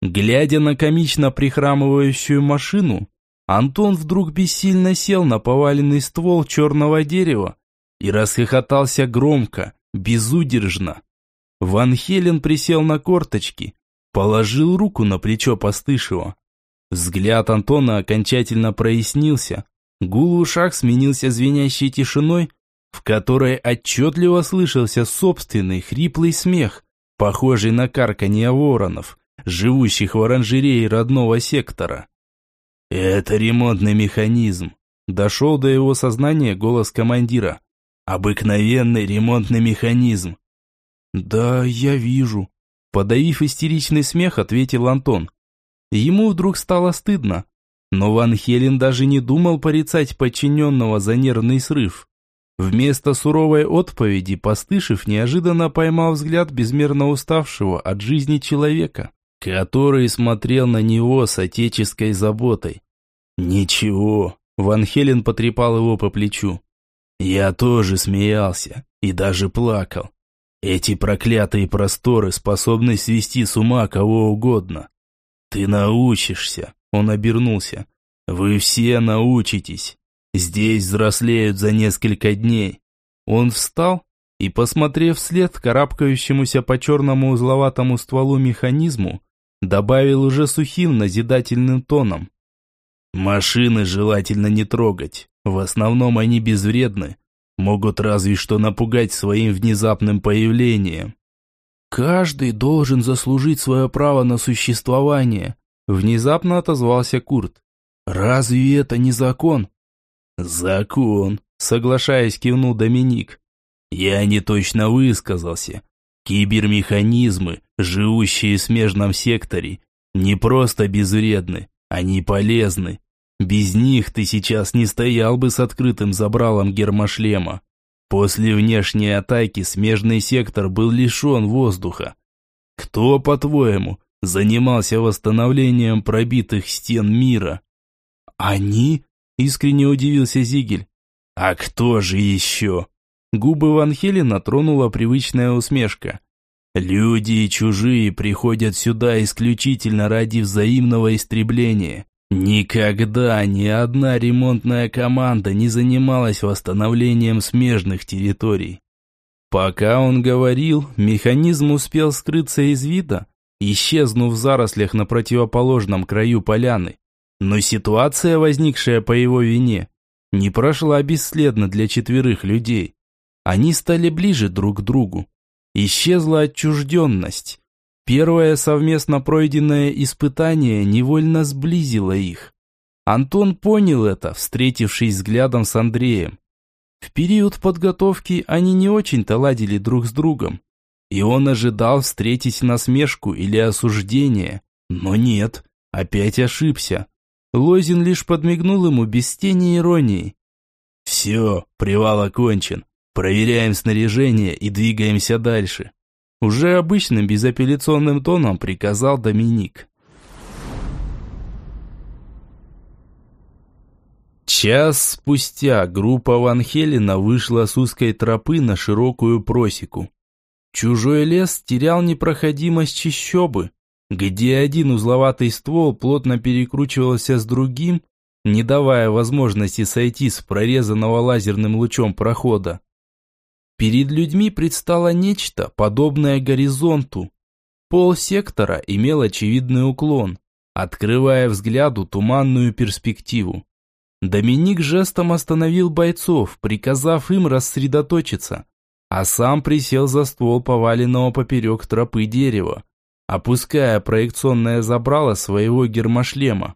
Глядя на комично прихрамывающую машину, Антон вдруг бессильно сел на поваленный ствол черного дерева и расхохотался громко, безудержно. Ван Хелен присел на корточки, положил руку на плечо Постышева. Взгляд Антона окончательно прояснился, гул в ушах сменился звенящей тишиной, в которой отчетливо слышался собственный хриплый смех, похожий на карканье воронов – живущих в оранжерее родного сектора. «Это ремонтный механизм», – дошел до его сознания голос командира. «Обыкновенный ремонтный механизм». «Да, я вижу», – подавив истеричный смех, ответил Антон. Ему вдруг стало стыдно, но Ван Хелен даже не думал порицать подчиненного за нервный срыв. Вместо суровой отповеди Постышев неожиданно поймал взгляд безмерно уставшего от жизни человека который смотрел на него с отеческой заботой. «Ничего», — Ван Хелен потрепал его по плечу. «Я тоже смеялся и даже плакал. Эти проклятые просторы способны свести с ума кого угодно. Ты научишься», — он обернулся. «Вы все научитесь. Здесь взрослеют за несколько дней». Он встал и, посмотрев вслед карабкающемуся по черному узловатому стволу механизму, Добавил уже сухим назидательным тоном. Машины желательно не трогать. В основном они безвредны. Могут разве что напугать своим внезапным появлением. Каждый должен заслужить свое право на существование. Внезапно отозвался Курт. Разве это не закон? Закон, соглашаясь, кивнул Доминик. Я не точно высказался. Кибермеханизмы, живущие в смежном секторе, не просто безвредны, они полезны. Без них ты сейчас не стоял бы с открытым забралом гермошлема. После внешней атаки смежный сектор был лишен воздуха. Кто, по-твоему, занимался восстановлением пробитых стен мира? Они? Искренне удивился Зигель. А кто же еще? Губы Ван Хелена тронула привычная усмешка. «Люди и чужие приходят сюда исключительно ради взаимного истребления. Никогда ни одна ремонтная команда не занималась восстановлением смежных территорий». Пока он говорил, механизм успел скрыться из вида, исчезнув в зарослях на противоположном краю поляны. Но ситуация, возникшая по его вине, не прошла бесследно для четверых людей. Они стали ближе друг к другу. Исчезла отчужденность. Первое совместно пройденное испытание невольно сблизило их. Антон понял это, встретившись взглядом с Андреем. В период подготовки они не очень-то ладили друг с другом. И он ожидал встретить насмешку или осуждение. Но нет, опять ошибся. Лозин лишь подмигнул ему без тени иронии. «Все, привал окончен. Проверяем снаряжение и двигаемся дальше. Уже обычным безапелляционным тоном приказал Доминик. Час спустя группа Ван Хелена вышла с узкой тропы на широкую просеку. Чужой лес терял непроходимость чищобы, где один узловатый ствол плотно перекручивался с другим, не давая возможности сойти с прорезанного лазерным лучом прохода. Перед людьми предстало нечто, подобное горизонту. Пол сектора имел очевидный уклон, открывая взгляду туманную перспективу. Доминик жестом остановил бойцов, приказав им рассредоточиться, а сам присел за ствол поваленного поперек тропы дерева, опуская проекционное забрало своего гермошлема.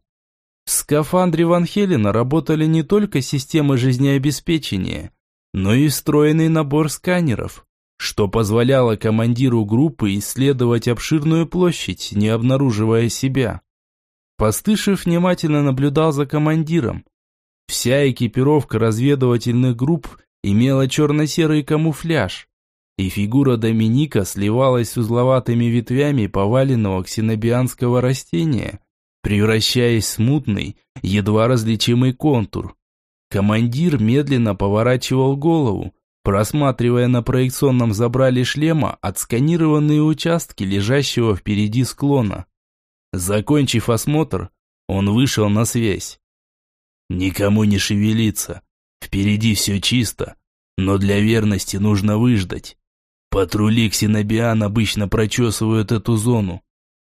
В скафандре Ван Хелена работали не только системы жизнеобеспечения, но и встроенный набор сканеров, что позволяло командиру группы исследовать обширную площадь, не обнаруживая себя. Постышев внимательно наблюдал за командиром. Вся экипировка разведывательных групп имела черно-серый камуфляж, и фигура Доминика сливалась с узловатыми ветвями поваленного ксенобианского растения – превращаясь в смутный, едва различимый контур. Командир медленно поворачивал голову, просматривая на проекционном забрале шлема отсканированные участки лежащего впереди склона. Закончив осмотр, он вышел на связь. «Никому не шевелиться. Впереди все чисто, но для верности нужно выждать. Патрули Ксенобиан обычно прочесывают эту зону.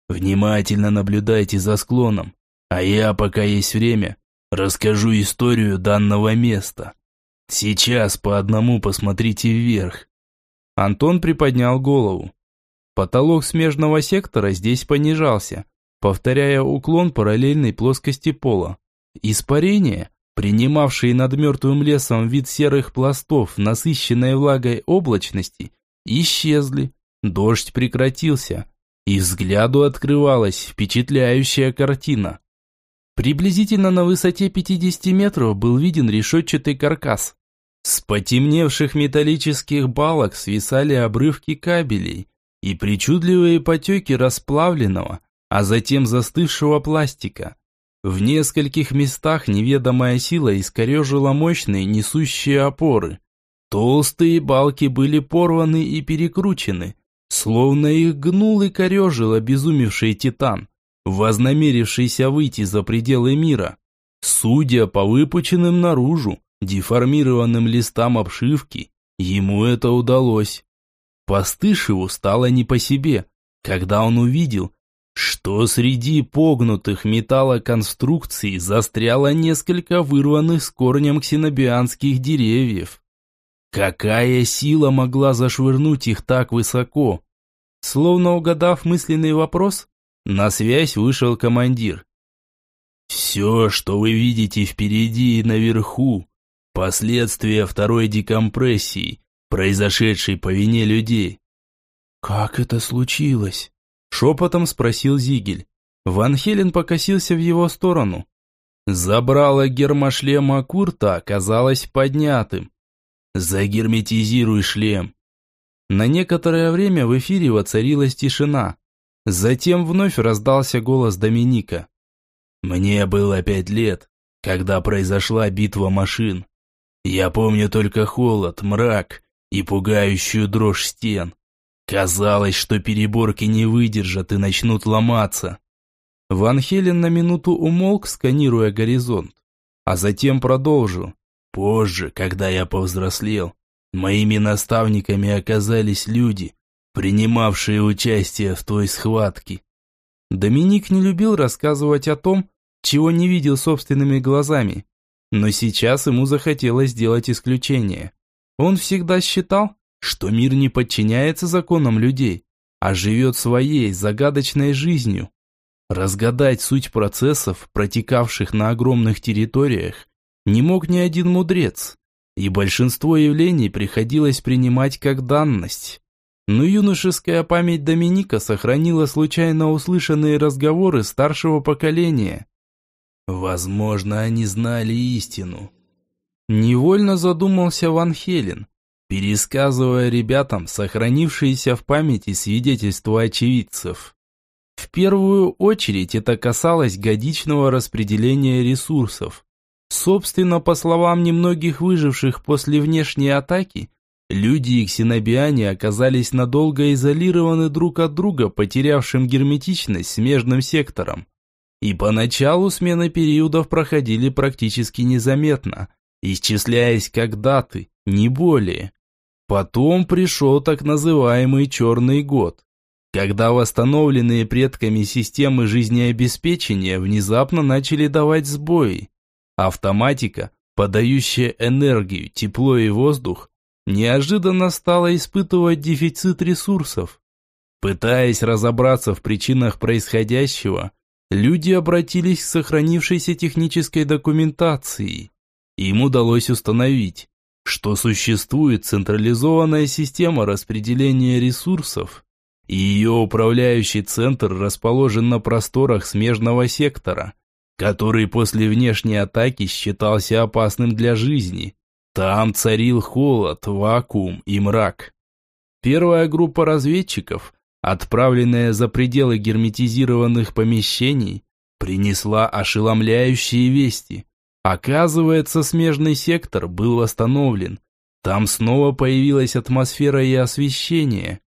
Внимательно наблюдайте за склоном, а я, пока есть время, расскажу историю данного места. Сейчас по одному посмотрите вверх. Антон приподнял голову. Потолок смежного сектора здесь понижался, повторяя уклон параллельной плоскости пола. Испарения, принимавшие над мертвым лесом вид серых пластов, насыщенной влагой облачности, исчезли. Дождь прекратился, и взгляду открывалась впечатляющая картина. Приблизительно на высоте 50 метров был виден решетчатый каркас. С потемневших металлических балок свисали обрывки кабелей и причудливые потеки расплавленного, а затем застывшего пластика. В нескольких местах неведомая сила искорежила мощные несущие опоры. Толстые балки были порваны и перекручены, Словно их гнул и корежил обезумевший титан, вознамерившийся выйти за пределы мира. Судя по выпученным наружу, деформированным листам обшивки, ему это удалось. Постышеву стало не по себе, когда он увидел, что среди погнутых металлоконструкций застряло несколько вырванных с корнем ксенобианских деревьев. Какая сила могла зашвырнуть их так высоко? Словно угадав мысленный вопрос, на связь вышел командир. «Все, что вы видите впереди и наверху, последствия второй декомпрессии, произошедшей по вине людей». «Как это случилось?» Шепотом спросил Зигель. Ван Хелен покосился в его сторону. Забрало гермошлема Курта оказалось поднятым, «Загерметизируй шлем!» На некоторое время в эфире воцарилась тишина. Затем вновь раздался голос Доминика. «Мне было пять лет, когда произошла битва машин. Я помню только холод, мрак и пугающую дрожь стен. Казалось, что переборки не выдержат и начнут ломаться». Ван Хелен на минуту умолк, сканируя горизонт, а затем продолжил. Позже, когда я повзрослел, моими наставниками оказались люди, принимавшие участие в той схватке. Доминик не любил рассказывать о том, чего не видел собственными глазами, но сейчас ему захотелось сделать исключение. Он всегда считал, что мир не подчиняется законам людей, а живет своей загадочной жизнью. Разгадать суть процессов, протекавших на огромных территориях, не мог ни один мудрец, и большинство явлений приходилось принимать как данность. Но юношеская память Доминика сохранила случайно услышанные разговоры старшего поколения. Возможно, они знали истину. Невольно задумался Ван Хелен, пересказывая ребятам сохранившиеся в памяти свидетельства очевидцев. В первую очередь это касалось годичного распределения ресурсов. Собственно, по словам немногих выживших после внешней атаки, люди и ксенобиане оказались надолго изолированы друг от друга, потерявшим герметичность смежным сектором. И поначалу смены периодов проходили практически незаметно, исчисляясь как даты, не более. Потом пришел так называемый «черный год», когда восстановленные предками системы жизнеобеспечения внезапно начали давать сбои. Автоматика, подающая энергию, тепло и воздух, неожиданно стала испытывать дефицит ресурсов. Пытаясь разобраться в причинах происходящего, люди обратились к сохранившейся технической документации. Им удалось установить, что существует централизованная система распределения ресурсов, и ее управляющий центр расположен на просторах смежного сектора, который после внешней атаки считался опасным для жизни. Там царил холод, вакуум и мрак. Первая группа разведчиков, отправленная за пределы герметизированных помещений, принесла ошеломляющие вести – Оказывается, смежный сектор был восстановлен. Там снова появилась атмосфера и освещение.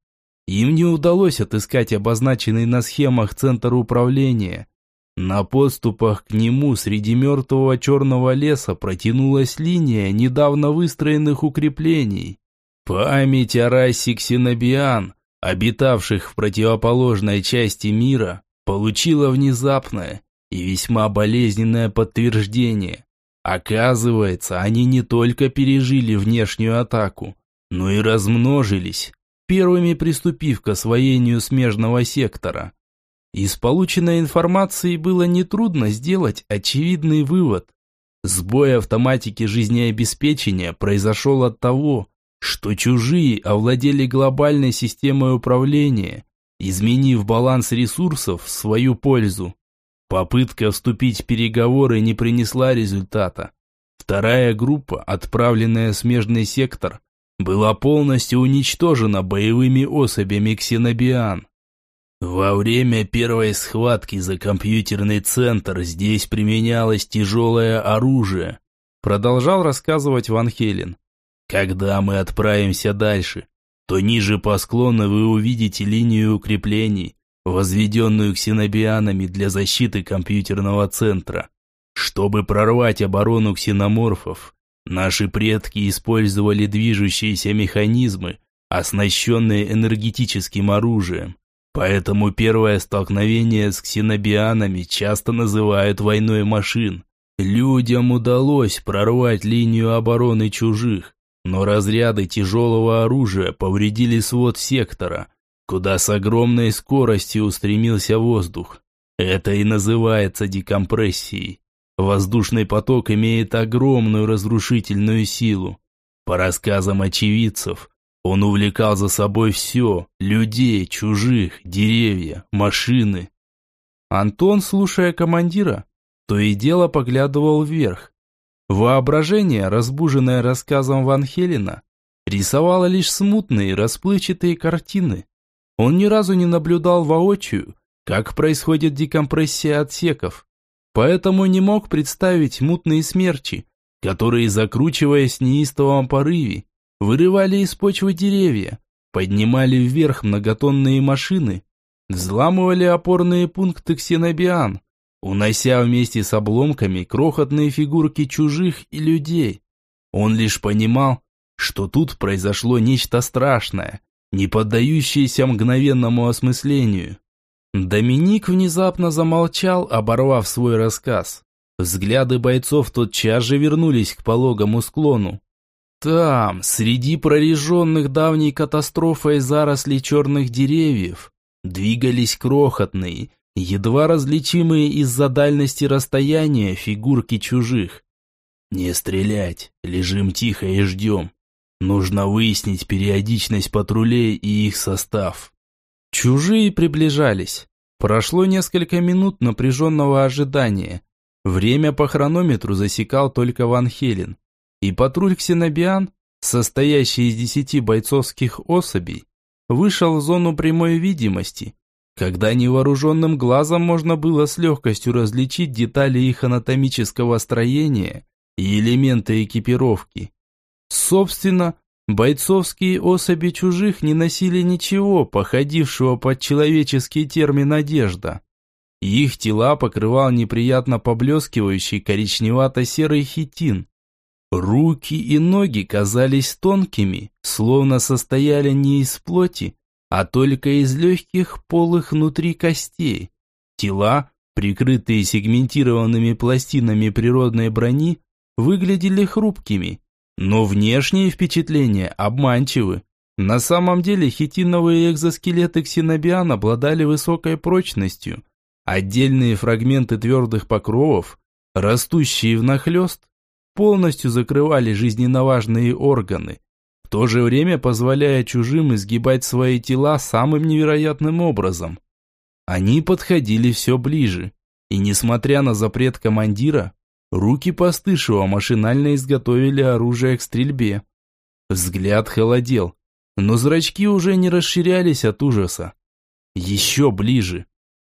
Им не удалось отыскать обозначенный на схемах центр управления. На подступах к нему среди мертвого черного леса протянулась линия недавно выстроенных укреплений. Память о расе ксенобиан, обитавших в противоположной части мира, получила внезапное и весьма болезненное подтверждение. Оказывается, они не только пережили внешнюю атаку, но и размножились, первыми приступив к освоению смежного сектора. Из полученной информации было нетрудно сделать очевидный вывод. Сбой автоматики жизнеобеспечения произошел от того, что чужие овладели глобальной системой управления, изменив баланс ресурсов в свою пользу. Попытка вступить в переговоры не принесла результата. Вторая группа, отправленная в смежный сектор, была полностью уничтожена боевыми особями ксенобиан. Во время первой схватки за компьютерный центр здесь применялось тяжелое оружие, продолжал рассказывать Ван Хелен. Когда мы отправимся дальше, то ниже по склону вы увидите линию укреплений, возведенную ксенобианами для защиты компьютерного центра. Чтобы прорвать оборону ксеноморфов, наши предки использовали движущиеся механизмы, оснащенные энергетическим оружием. Поэтому первое столкновение с ксенобианами часто называют войной машин. Людям удалось прорвать линию обороны чужих, но разряды тяжелого оружия повредили свод сектора – куда с огромной скоростью устремился воздух. Это и называется декомпрессией. Воздушный поток имеет огромную разрушительную силу. По рассказам очевидцев, он увлекал за собой все – людей, чужих, деревья, машины. Антон, слушая командира, то и дело поглядывал вверх. Воображение, разбуженное рассказом Ван Хелена, рисовало лишь смутные, расплывчатые картины. Он ни разу не наблюдал воочию, как происходит декомпрессия отсеков, поэтому не мог представить мутные смерчи, которые, закручиваясь в неистовом порыве, вырывали из почвы деревья, поднимали вверх многотонные машины, взламывали опорные пункты ксенобиан, унося вместе с обломками крохотные фигурки чужих и людей. Он лишь понимал, что тут произошло нечто страшное, не поддающиеся мгновенному осмыслению. Доминик внезапно замолчал, оборвав свой рассказ. Взгляды бойцов тотчас же вернулись к пологому склону. Там, среди прореженных давней катастрофой зарослей черных деревьев, двигались крохотные, едва различимые из-за дальности расстояния фигурки чужих. «Не стрелять, лежим тихо и ждем», Нужно выяснить периодичность патрулей и их состав. Чужие приближались. Прошло несколько минут напряженного ожидания. Время по хронометру засекал только Ван Хелен. И патруль Ксенобиан, состоящий из десяти бойцовских особей, вышел в зону прямой видимости, когда невооруженным глазом можно было с легкостью различить детали их анатомического строения и элементы экипировки. Собственно, бойцовские особи чужих не носили ничего, походившего под человеческий термин «одежда». Их тела покрывал неприятно поблескивающий коричневато-серый хитин. Руки и ноги казались тонкими, словно состояли не из плоти, а только из легких полых внутри костей. Тела, прикрытые сегментированными пластинами природной брони, выглядели хрупкими, но внешние впечатления обманчивы. На самом деле хитиновые экзоскелеты ксенобиан обладали высокой прочностью. Отдельные фрагменты твердых покровов, растущие внахлёст, полностью закрывали жизненно важные органы, в то же время позволяя чужим изгибать свои тела самым невероятным образом. Они подходили все ближе, и несмотря на запрет командира, руки Постышева машинально изготовили оружие к стрельбе. Взгляд холодел, но зрачки уже не расширялись от ужаса. Еще ближе.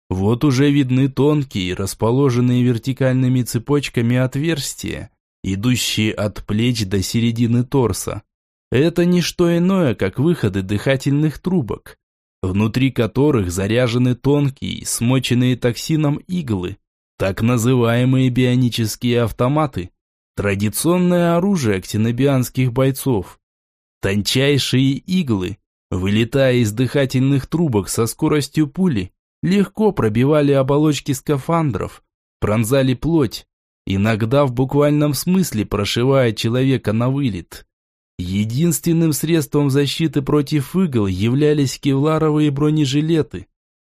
Вот уже видны тонкие, расположенные вертикальными цепочками отверстия, идущие от плеч до середины торса. Это не что иное, как выходы дыхательных трубок, внутри которых заряжены тонкие, смоченные токсином иглы, так называемые бионические автоматы, традиционное оружие ксенобианских бойцов. Тончайшие иглы, вылетая из дыхательных трубок со скоростью пули, легко пробивали оболочки скафандров, пронзали плоть, иногда в буквальном смысле прошивая человека на вылет. Единственным средством защиты против игл являлись кевларовые бронежилеты.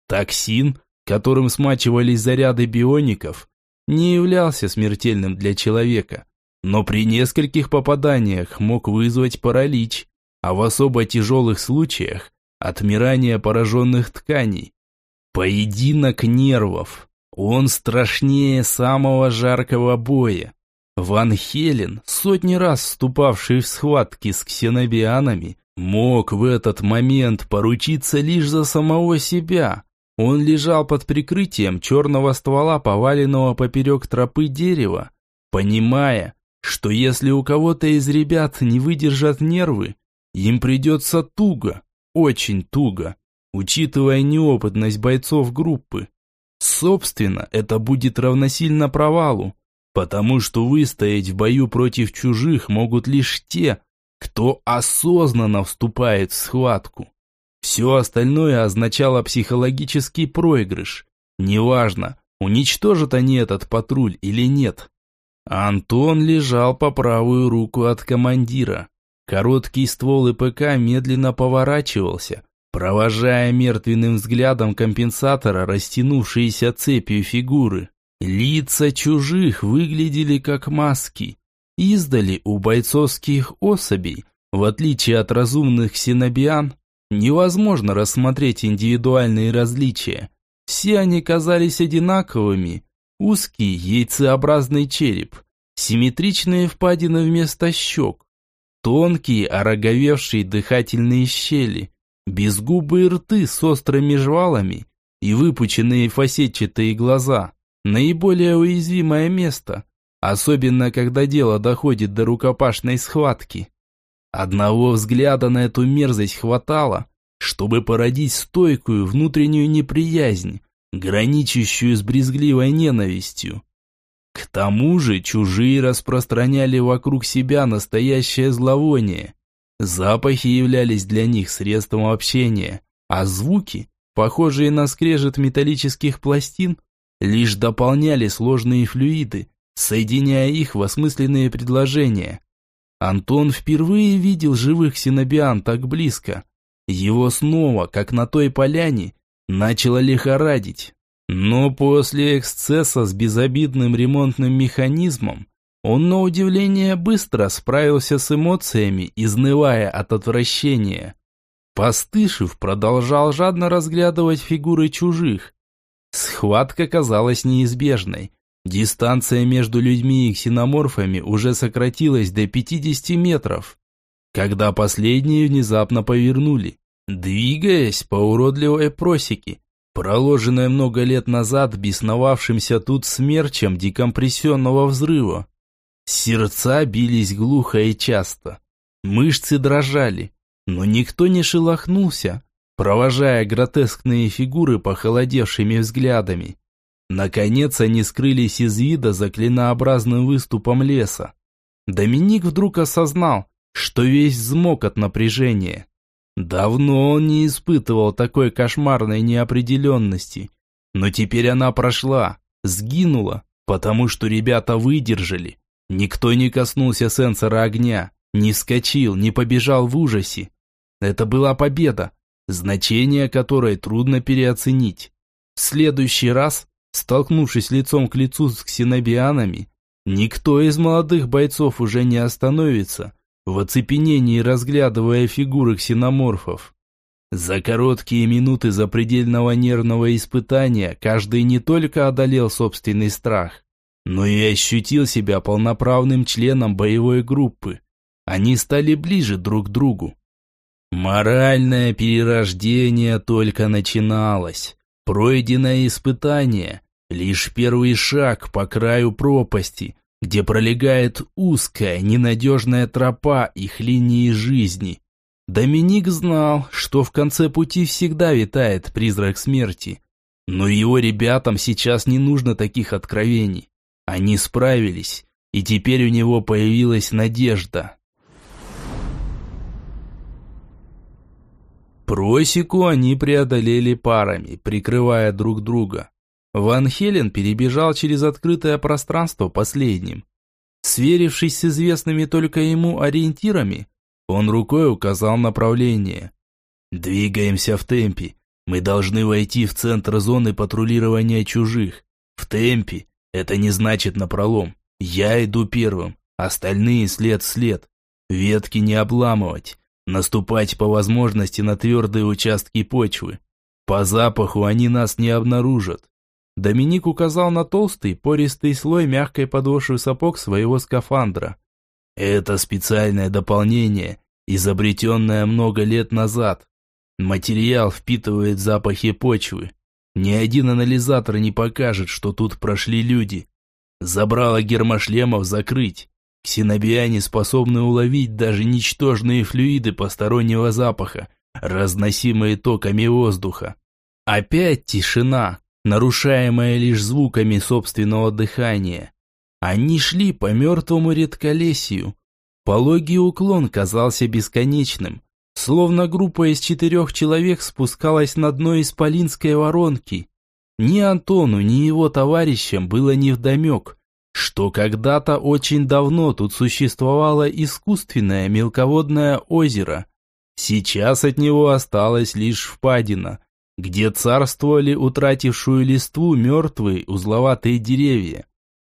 Токсин, которым смачивались заряды биоников, не являлся смертельным для человека, но при нескольких попаданиях мог вызвать паралич, а в особо тяжелых случаях – отмирание пораженных тканей. Поединок нервов. Он страшнее самого жаркого боя. Ван Хелен, сотни раз вступавший в схватки с ксенобианами, мог в этот момент поручиться лишь за самого себя. Он лежал под прикрытием черного ствола, поваленного поперек тропы дерева, понимая, что если у кого-то из ребят не выдержат нервы, им придется туго, очень туго, учитывая неопытность бойцов группы. Собственно, это будет равносильно провалу, потому что выстоять в бою против чужих могут лишь те, кто осознанно вступает в схватку. Все остальное означало психологический проигрыш. Неважно, уничтожат они этот патруль или нет. Антон лежал по правую руку от командира. Короткий ствол ИПК медленно поворачивался, провожая мертвенным взглядом компенсатора растянувшиеся цепью фигуры. Лица чужих выглядели как маски. Издали у бойцовских особей, в отличие от разумных синобиан, невозможно рассмотреть индивидуальные различия. Все они казались одинаковыми. Узкий яйцеобразный череп, симметричные впадины вместо щек, тонкие ороговевшие дыхательные щели, безгубые рты с острыми жвалами и выпученные фасетчатые глаза наиболее уязвимое место, особенно когда дело доходит до рукопашной схватки. Одного взгляда на эту мерзость хватало, чтобы породить стойкую внутреннюю неприязнь, граничащую с брезгливой ненавистью. К тому же чужие распространяли вокруг себя настоящее зловоние. Запахи являлись для них средством общения, а звуки, похожие на скрежет металлических пластин, лишь дополняли сложные флюиды, соединяя их в осмысленные предложения. Антон впервые видел живых синобиан так близко. Его снова, как на той поляне, начало лихорадить. Но после эксцесса с безобидным ремонтным механизмом он, на удивление, быстро справился с эмоциями, изнывая от отвращения. Постышев продолжал жадно разглядывать фигуры чужих, Схватка казалась неизбежной. Дистанция между людьми и ксеноморфами уже сократилась до 50 метров, когда последние внезапно повернули, двигаясь по уродливой просеке, проложенной много лет назад бесновавшимся тут смерчем декомпрессионного взрыва. Сердца бились глухо и часто. Мышцы дрожали, но никто не шелохнулся, провожая гротескные фигуры похолодевшими взглядами. Наконец они скрылись из вида за клинообразным выступом леса. Доминик вдруг осознал, что весь взмок от напряжения. Давно он не испытывал такой кошмарной неопределенности, но теперь она прошла, сгинула, потому что ребята выдержали. Никто не коснулся сенсора огня, не вскочил, не побежал в ужасе. Это была победа, значение которой трудно переоценить. В следующий раз, столкнувшись лицом к лицу с ксенобианами, никто из молодых бойцов уже не остановится, в оцепенении разглядывая фигуры ксеноморфов. За короткие минуты запредельного нервного испытания каждый не только одолел собственный страх, но и ощутил себя полноправным членом боевой группы. Они стали ближе друг к другу. Моральное перерождение только начиналось. Пройденное испытание – лишь первый шаг по краю пропасти, где пролегает узкая, ненадежная тропа их линии жизни. Доминик знал, что в конце пути всегда витает призрак смерти. Но его ребятам сейчас не нужно таких откровений. Они справились, и теперь у него появилась надежда. Просеку они преодолели парами, прикрывая друг друга. Ван Хелен перебежал через открытое пространство последним. Сверившись с известными только ему ориентирами, он рукой указал направление. «Двигаемся в темпе. Мы должны войти в центр зоны патрулирования чужих. В темпе. Это не значит напролом. Я иду первым, остальные след след. Ветки не обламывать. Наступать по возможности на твердые участки почвы. По запаху они нас не обнаружат. Доминик указал на толстый, пористый слой мягкой подошвы сапог своего скафандра. Это специальное дополнение, изобретенное много лет назад. Материал впитывает запахи почвы. Ни один анализатор не покажет, что тут прошли люди. Забрало гермошлемов закрыть. Ксенобиане способны уловить даже ничтожные флюиды постороннего запаха, разносимые токами воздуха. Опять тишина нарушаемая лишь звуками собственного дыхания. Они шли по мертвому редколесью. Пологий уклон казался бесконечным, словно группа из четырех человек спускалась на дно исполинской воронки. Ни Антону, ни его товарищам было невдомек, что когда-то очень давно тут существовало искусственное мелководное озеро. Сейчас от него осталась лишь впадина, где царствовали утратившую листву мертвые узловатые деревья.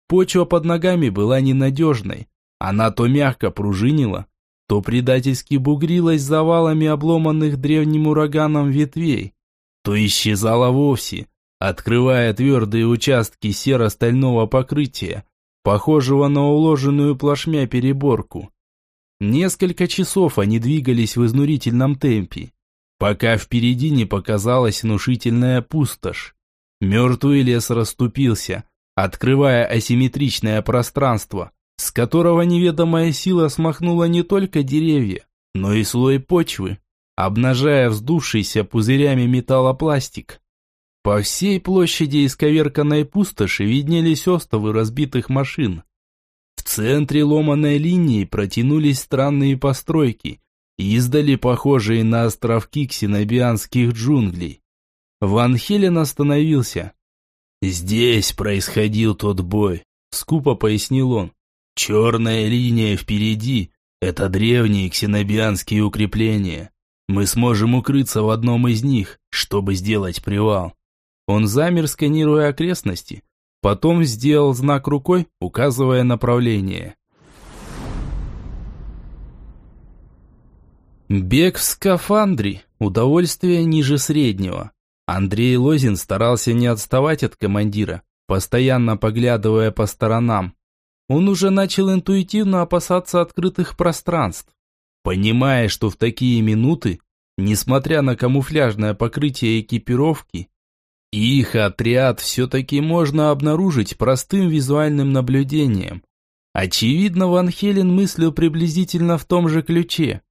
Почва под ногами была ненадежной, она то мягко пружинила, то предательски бугрилась завалами обломанных древним ураганом ветвей, то исчезала вовсе, открывая твердые участки серо-стального покрытия, похожего на уложенную плашмя переборку. Несколько часов они двигались в изнурительном темпе, пока впереди не показалась внушительная пустошь. Мертвый лес расступился, открывая асимметричное пространство, с которого неведомая сила смахнула не только деревья, но и слой почвы, обнажая вздувшийся пузырями металлопластик. По всей площади исковерканной пустоши виднелись остовы разбитых машин. В центре ломаной линии протянулись странные постройки, издали похожие на островки ксенобианских джунглей. Ван Хелен остановился. «Здесь происходил тот бой», — скупо пояснил он. «Черная линия впереди — это древние ксенобианские укрепления. Мы сможем укрыться в одном из них, чтобы сделать привал». Он замер, сканируя окрестности, потом сделал знак рукой, указывая направление. Бег в скафандре – удовольствие ниже среднего. Андрей Лозин старался не отставать от командира, постоянно поглядывая по сторонам. Он уже начал интуитивно опасаться открытых пространств. Понимая, что в такие минуты, несмотря на камуфляжное покрытие экипировки, их отряд все-таки можно обнаружить простым визуальным наблюдением. Очевидно, Ван Хелен мыслил приблизительно в том же ключе.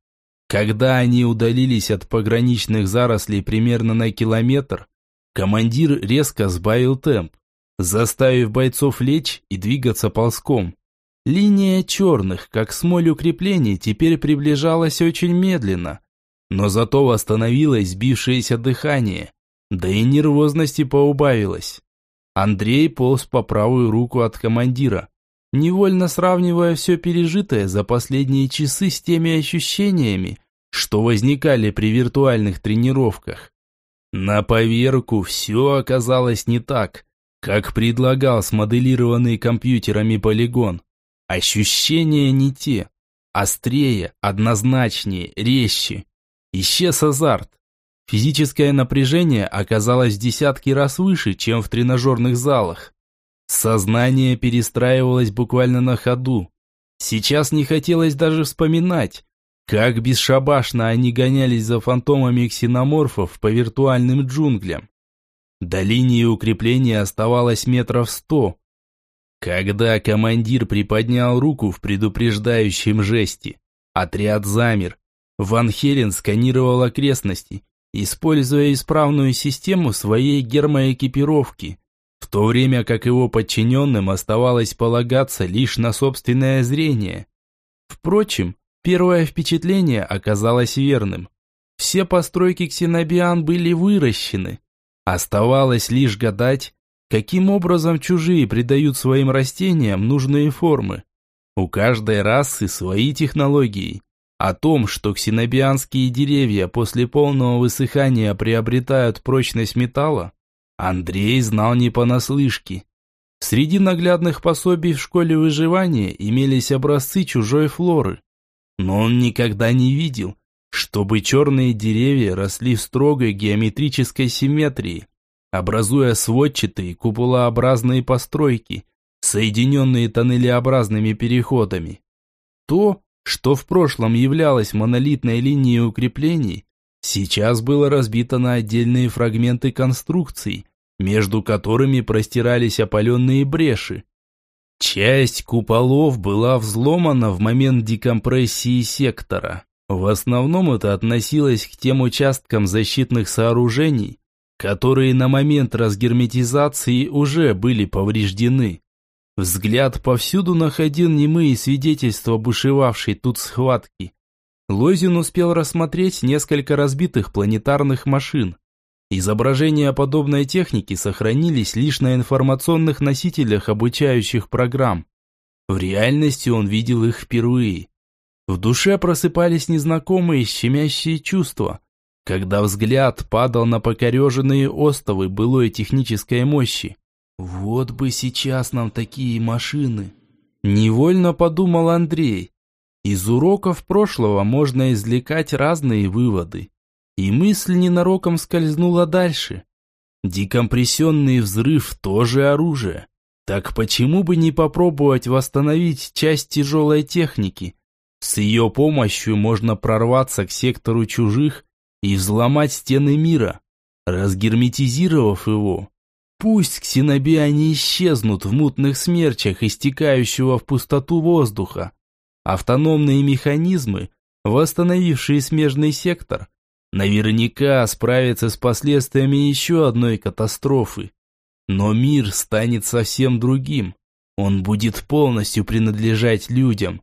Когда они удалились от пограничных зарослей примерно на километр, командир резко сбавил темп, заставив бойцов лечь и двигаться ползком. Линия черных, как смоль укреплений, теперь приближалась очень медленно, но зато восстановилось сбившееся дыхание, да и нервозности поубавилось. Андрей полз по правую руку от командира, невольно сравнивая все пережитое за последние часы с теми ощущениями, что возникали при виртуальных тренировках. На поверку все оказалось не так, как предлагал смоделированный компьютерами полигон. Ощущения не те. Острее, однозначнее, резче. Исчез азарт. Физическое напряжение оказалось в десятки раз выше, чем в тренажерных залах. Сознание перестраивалось буквально на ходу. Сейчас не хотелось даже вспоминать, как бесшабашно они гонялись за фантомами ксеноморфов по виртуальным джунглям. До линии укрепления оставалось метров сто, когда командир приподнял руку в предупреждающем жесте, отряд замер. Ван Хелен сканировал окрестности, используя исправную систему своей гермоэкипировки, в то время как его подчиненным оставалось полагаться лишь на собственное зрение. Впрочем, первое впечатление оказалось верным. Все постройки ксенобиан были выращены. Оставалось лишь гадать, Каким образом чужие придают своим растениям нужные формы? У каждой расы свои технологии. О том, что ксенобианские деревья после полного высыхания приобретают прочность металла, Андрей знал не понаслышке. Среди наглядных пособий в школе выживания имелись образцы чужой флоры. Но он никогда не видел, чтобы черные деревья росли в строгой геометрической симметрии, образуя сводчатые куполообразные постройки, соединенные тоннелеобразными переходами. То, что в прошлом являлось монолитной линией укреплений, сейчас было разбито на отдельные фрагменты конструкций, между которыми простирались опаленные бреши. Часть куполов была взломана в момент декомпрессии сектора. В основном это относилось к тем участкам защитных сооружений, которые на момент разгерметизации уже были повреждены. Взгляд повсюду находил немые свидетельства бушевавшей тут схватки. Лозин успел рассмотреть несколько разбитых планетарных машин. Изображения подобной техники сохранились лишь на информационных носителях обучающих программ. В реальности он видел их впервые. В душе просыпались незнакомые щемящие чувства – когда взгляд падал на покореженные остовы былой технической мощи. «Вот бы сейчас нам такие машины!» Невольно подумал Андрей. Из уроков прошлого можно извлекать разные выводы. И мысль ненароком скользнула дальше. Декомпрессионный взрыв тоже оружие. Так почему бы не попробовать восстановить часть тяжелой техники? С ее помощью можно прорваться к сектору чужих и взломать стены мира, разгерметизировав его. Пусть ксенобиане исчезнут в мутных смерчах, истекающего в пустоту воздуха. Автономные механизмы, восстановившие смежный сектор, наверняка справятся с последствиями еще одной катастрофы. Но мир станет совсем другим. Он будет полностью принадлежать людям.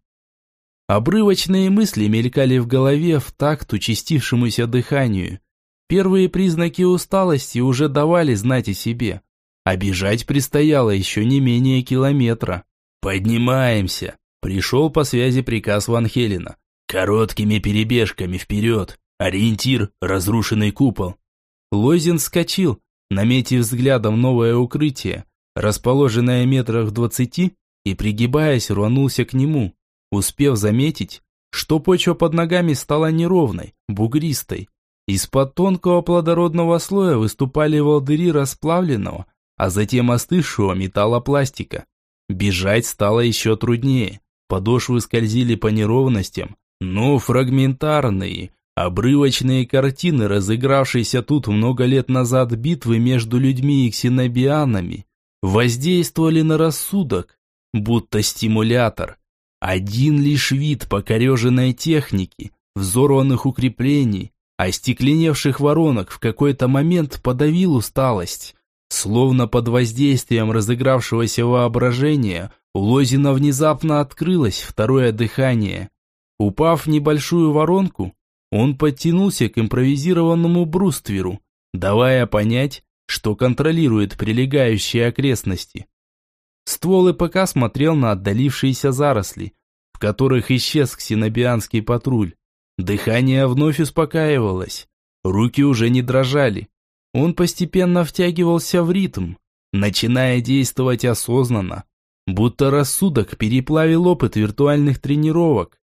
Обрывочные мысли мелькали в голове в такт участившемуся дыханию. Первые признаки усталости уже давали знать о себе. Обежать предстояло еще не менее километра. «Поднимаемся!» Пришел по связи приказ Ван Хелена. «Короткими перебежками вперед! Ориентир – разрушенный купол!» Лозин вскочил, наметив взглядом новое укрытие, расположенное метрах в двадцати, и, пригибаясь, рванулся к нему успев заметить, что почва под ногами стала неровной, бугристой. Из-под тонкого плодородного слоя выступали волдыри расплавленного, а затем остывшего металлопластика. Бежать стало еще труднее. Подошвы скользили по неровностям, но фрагментарные, обрывочные картины, разыгравшиеся тут много лет назад битвы между людьми и ксенобианами, воздействовали на рассудок, будто стимулятор. Один лишь вид покореженной техники, взорванных укреплений, остекленевших воронок в какой-то момент подавил усталость. Словно под воздействием разыгравшегося воображения, у Лозина внезапно открылось второе дыхание. Упав в небольшую воронку, он подтянулся к импровизированному брустверу, давая понять, что контролирует прилегающие окрестности. Ствол ИПК смотрел на отдалившиеся заросли, в которых исчез ксенобианский патруль. Дыхание вновь успокаивалось, руки уже не дрожали. Он постепенно втягивался в ритм, начиная действовать осознанно, будто рассудок переплавил опыт виртуальных тренировок,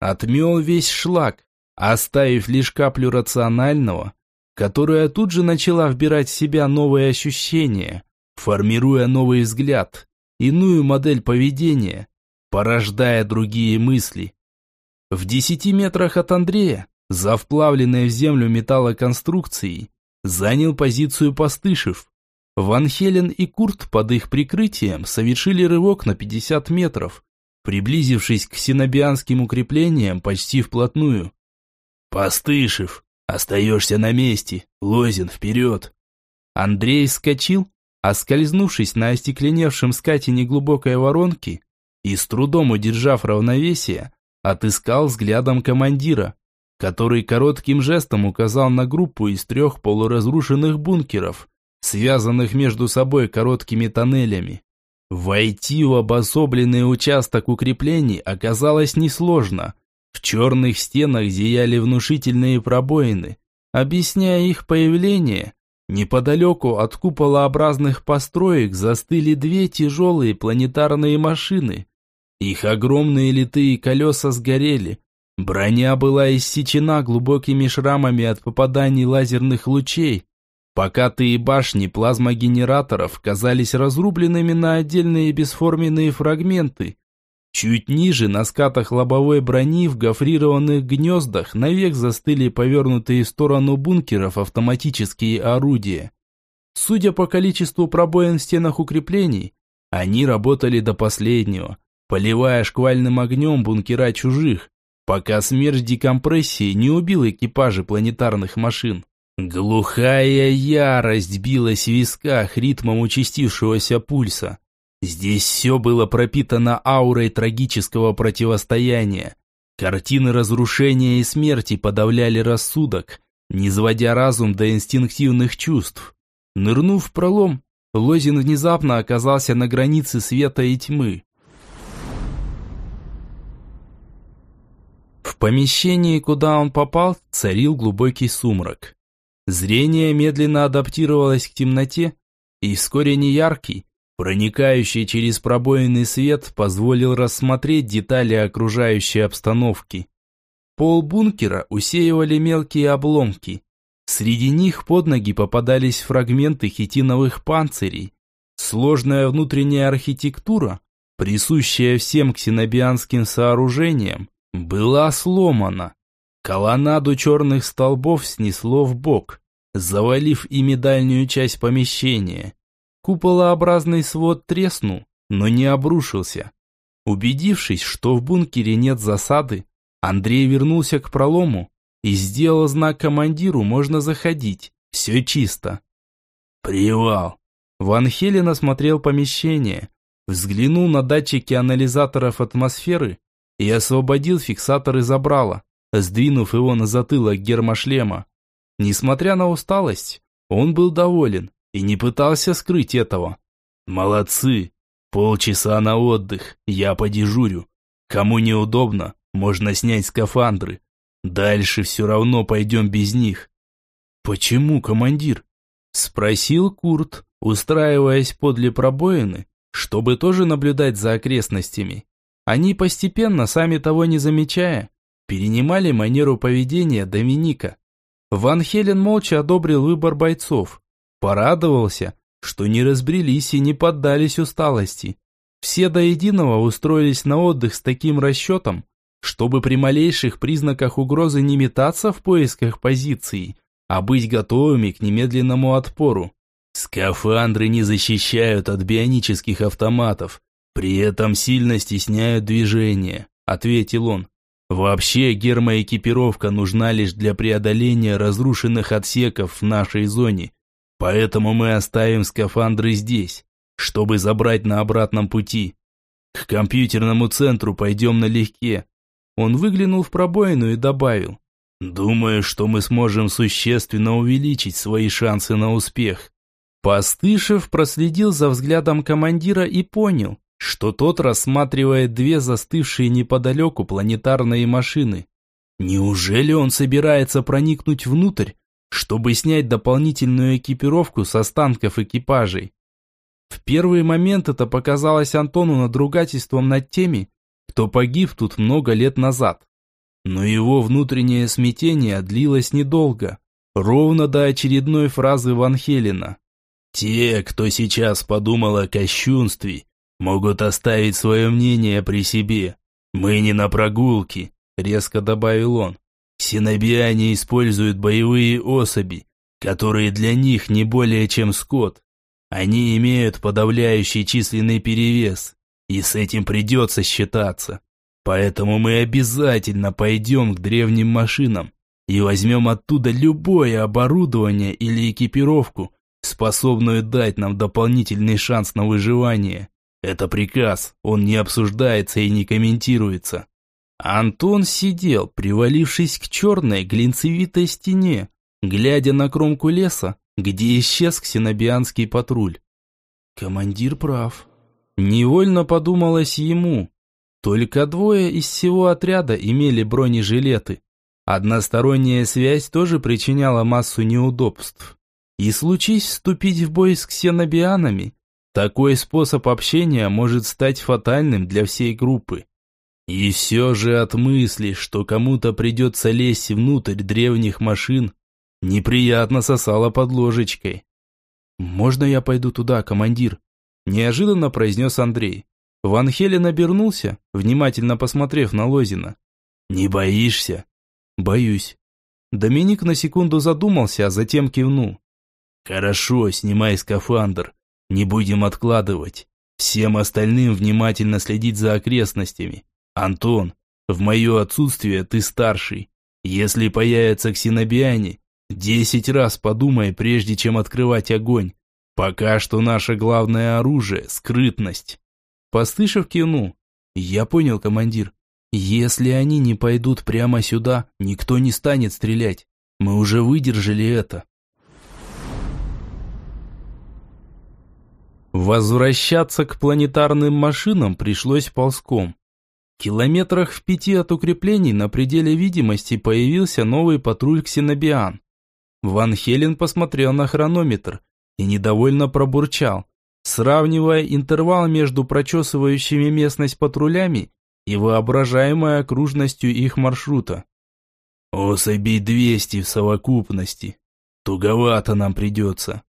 отмел весь шлак, оставив лишь каплю рационального, которая тут же начала вбирать в себя новые ощущения, формируя новый взгляд, иную модель поведения, порождая другие мысли. В десяти метрах от Андрея, за вплавленной в землю металлоконструкцией, занял позицию Постышев. Ван Хелен и Курт под их прикрытием совершили рывок на 50 метров, приблизившись к синобианским укреплениям почти вплотную. «Постышев, остаешься на месте, Лозин, вперед!» Андрей вскочил, оскользнувшись на остекленевшем скате неглубокой воронки и с трудом удержав равновесие, отыскал взглядом командира, который коротким жестом указал на группу из трех полуразрушенных бункеров, связанных между собой короткими тоннелями. Войти в обособленный участок укреплений оказалось несложно. В черных стенах зияли внушительные пробоины. Объясняя их появление, неподалеку от куполообразных построек застыли две тяжелые планетарные машины. Их огромные литые колеса сгорели. Броня была иссечена глубокими шрамами от попаданий лазерных лучей, Покатые башни плазмогенераторов казались разрубленными на отдельные бесформенные фрагменты. Чуть ниже, на скатах лобовой брони, в гофрированных гнездах, навек застыли повернутые в сторону бункеров автоматические орудия. Судя по количеству пробоин в стенах укреплений, они работали до последнего, поливая шквальным огнем бункера чужих, пока смерть декомпрессии не убил экипажи планетарных машин. Глухая ярость билась в висках ритмом участившегося пульса. Здесь все было пропитано аурой трагического противостояния. Картины разрушения и смерти подавляли рассудок, не сводя разум до инстинктивных чувств. Нырнув в пролом, Лозин внезапно оказался на границе света и тьмы. В помещении, куда он попал, царил глубокий сумрак. Зрение медленно адаптировалось к темноте, и вскоре неяркий, проникающий через пробоинный свет, позволил рассмотреть детали окружающей обстановки. Пол бункера усеивали мелкие обломки. Среди них под ноги попадались фрагменты хитиновых панцирей. Сложная внутренняя архитектура, присущая всем ксенобианским сооружениям, была сломана. Колоннаду черных столбов снесло в бок, завалив ими дальнюю часть помещения. Куполообразный свод треснул, но не обрушился. Убедившись, что в бункере нет засады, Андрей вернулся к пролому и сделал знак командиру «можно заходить, все чисто». «Привал!» Ван Хелен осмотрел помещение, взглянул на датчики анализаторов атмосферы и освободил фиксатор из забрала сдвинув его на затылок гермошлема. Несмотря на усталость, он был доволен и не пытался скрыть этого. «Молодцы! Полчаса на отдых, я подежурю. Кому неудобно, можно снять скафандры. Дальше все равно пойдем без них». «Почему, командир?» Спросил Курт, устраиваясь подле пробоины, чтобы тоже наблюдать за окрестностями. Они постепенно, сами того не замечая, перенимали манеру поведения Доминика. Ван Хелен молча одобрил выбор бойцов. Порадовался, что не разбрелись и не поддались усталости. Все до единого устроились на отдых с таким расчетом, чтобы при малейших признаках угрозы не метаться в поисках позиций, а быть готовыми к немедленному отпору. Скафандры не защищают от бионических автоматов, При этом сильно стесняют движение, ответил он. Вообще гермоэкипировка нужна лишь для преодоления разрушенных отсеков в нашей зоне. Поэтому мы оставим скафандры здесь, чтобы забрать на обратном пути. К компьютерному центру пойдем налегке. Он выглянул в пробоину и добавил. Думаю, что мы сможем существенно увеличить свои шансы на успех. Постышев проследил за взглядом командира и понял, что тот рассматривает две застывшие неподалеку планетарные машины. Неужели он собирается проникнуть внутрь, чтобы снять дополнительную экипировку с останков экипажей? В первый момент это показалось Антону надругательством над теми, кто погиб тут много лет назад. Но его внутреннее смятение длилось недолго, ровно до очередной фразы Ван Хелена. «Те, кто сейчас подумал о кощунстве, могут оставить свое мнение при себе. Мы не на прогулке», — резко добавил он. «Синобиане используют боевые особи, которые для них не более чем скот. Они имеют подавляющий численный перевес, и с этим придется считаться. Поэтому мы обязательно пойдем к древним машинам и возьмем оттуда любое оборудование или экипировку, способную дать нам дополнительный шанс на выживание. Это приказ, он не обсуждается и не комментируется. Антон сидел, привалившись к черной глинцевитой стене, глядя на кромку леса, где исчез ксенобианский патруль. Командир прав. Невольно подумалось ему. Только двое из всего отряда имели бронежилеты. Односторонняя связь тоже причиняла массу неудобств. И случись вступить в бой с ксенобианами, такой способ общения может стать фатальным для всей группы. И все же от мысли, что кому-то придется лезть внутрь древних машин, неприятно сосало под ложечкой. «Можно я пойду туда, командир?» Неожиданно произнес Андрей. Ван Хелен обернулся, внимательно посмотрев на Лозина. «Не боишься?» «Боюсь». Доминик на секунду задумался, а затем кивнул. «Хорошо, снимай скафандр. Не будем откладывать. Всем остальным внимательно следить за окрестностями. Антон, в мое отсутствие ты старший. Если появятся ксенобиане, десять раз подумай, прежде чем открывать огонь. Пока что наше главное оружие – скрытность. Постышев кивнул. Я понял, командир. Если они не пойдут прямо сюда, никто не станет стрелять. Мы уже выдержали это. Возвращаться к планетарным машинам пришлось ползком. Километрах в пяти от укреплений на пределе видимости появился новый патруль ксенобиан. Ван Хелен посмотрел на хронометр и недовольно пробурчал, сравнивая интервал между прочесывающими местность патрулями и воображаемой окружностью их маршрута. «Особей двести в совокупности. Туговато нам придется».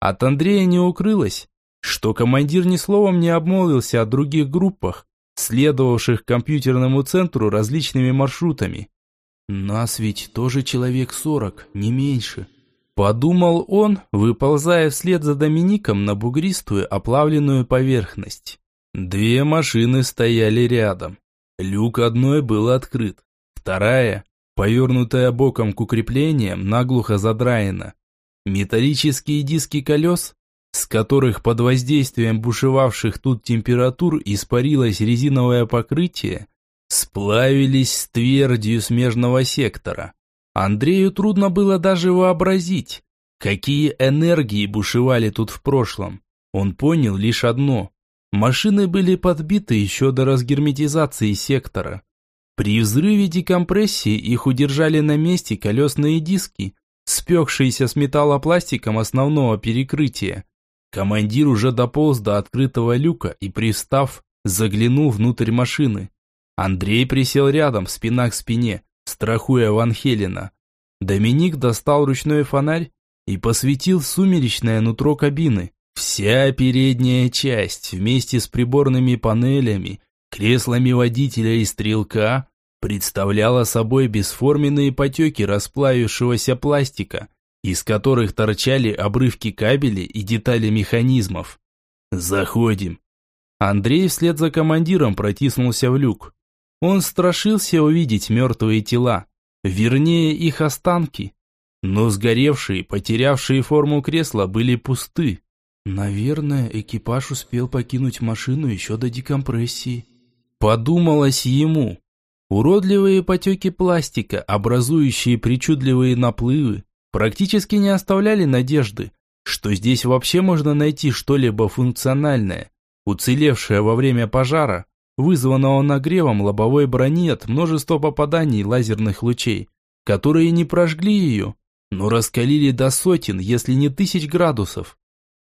От Андрея не укрылось, что командир ни словом не обмолвился о других группах, следовавших к компьютерному центру различными маршрутами. «Нас ведь тоже человек сорок, не меньше», – подумал он, выползая вслед за Домиником на бугристую оплавленную поверхность. Две машины стояли рядом. Люк одной был открыт, вторая, повернутая боком к укреплениям, наглухо задраена. Металлические диски колес с которых под воздействием бушевавших тут температур испарилось резиновое покрытие, сплавились с твердью смежного сектора. Андрею трудно было даже вообразить, какие энергии бушевали тут в прошлом. Он понял лишь одно. Машины были подбиты еще до разгерметизации сектора. При взрыве декомпрессии их удержали на месте колесные диски, спекшиеся с металлопластиком основного перекрытия. Командир уже дополз до открытого люка и, пристав, заглянул внутрь машины. Андрей присел рядом, спина к спине, страхуя Ван Хелена. Доминик достал ручной фонарь и посветил сумеречное нутро кабины. Вся передняя часть вместе с приборными панелями, креслами водителя и стрелка представляла собой бесформенные потеки расплавившегося пластика – из которых торчали обрывки кабелей и детали механизмов. «Заходим». Андрей вслед за командиром протиснулся в люк. Он страшился увидеть мертвые тела, вернее их останки. Но сгоревшие, потерявшие форму кресла были пусты. Наверное, экипаж успел покинуть машину еще до декомпрессии. Подумалось ему. Уродливые потеки пластика, образующие причудливые наплывы, практически не оставляли надежды, что здесь вообще можно найти что-либо функциональное, уцелевшее во время пожара, вызванного нагревом лобовой брони от множества попаданий лазерных лучей, которые не прожгли ее, но раскалили до сотен, если не тысяч градусов.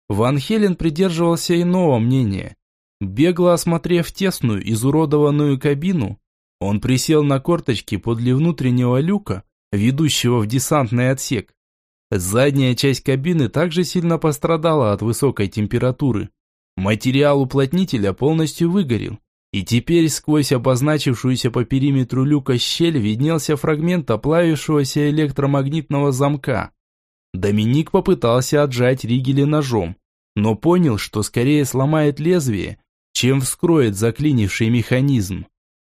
Ван Хелен придерживался иного мнения. Бегло осмотрев тесную, изуродованную кабину, он присел на корточки подле внутреннего люка, ведущего в десантный отсек. Задняя часть кабины также сильно пострадала от высокой температуры. Материал уплотнителя полностью выгорел, и теперь сквозь обозначившуюся по периметру люка щель виднелся фрагмент оплавившегося электромагнитного замка. Доминик попытался отжать ригели ножом, но понял, что скорее сломает лезвие, чем вскроет заклинивший механизм.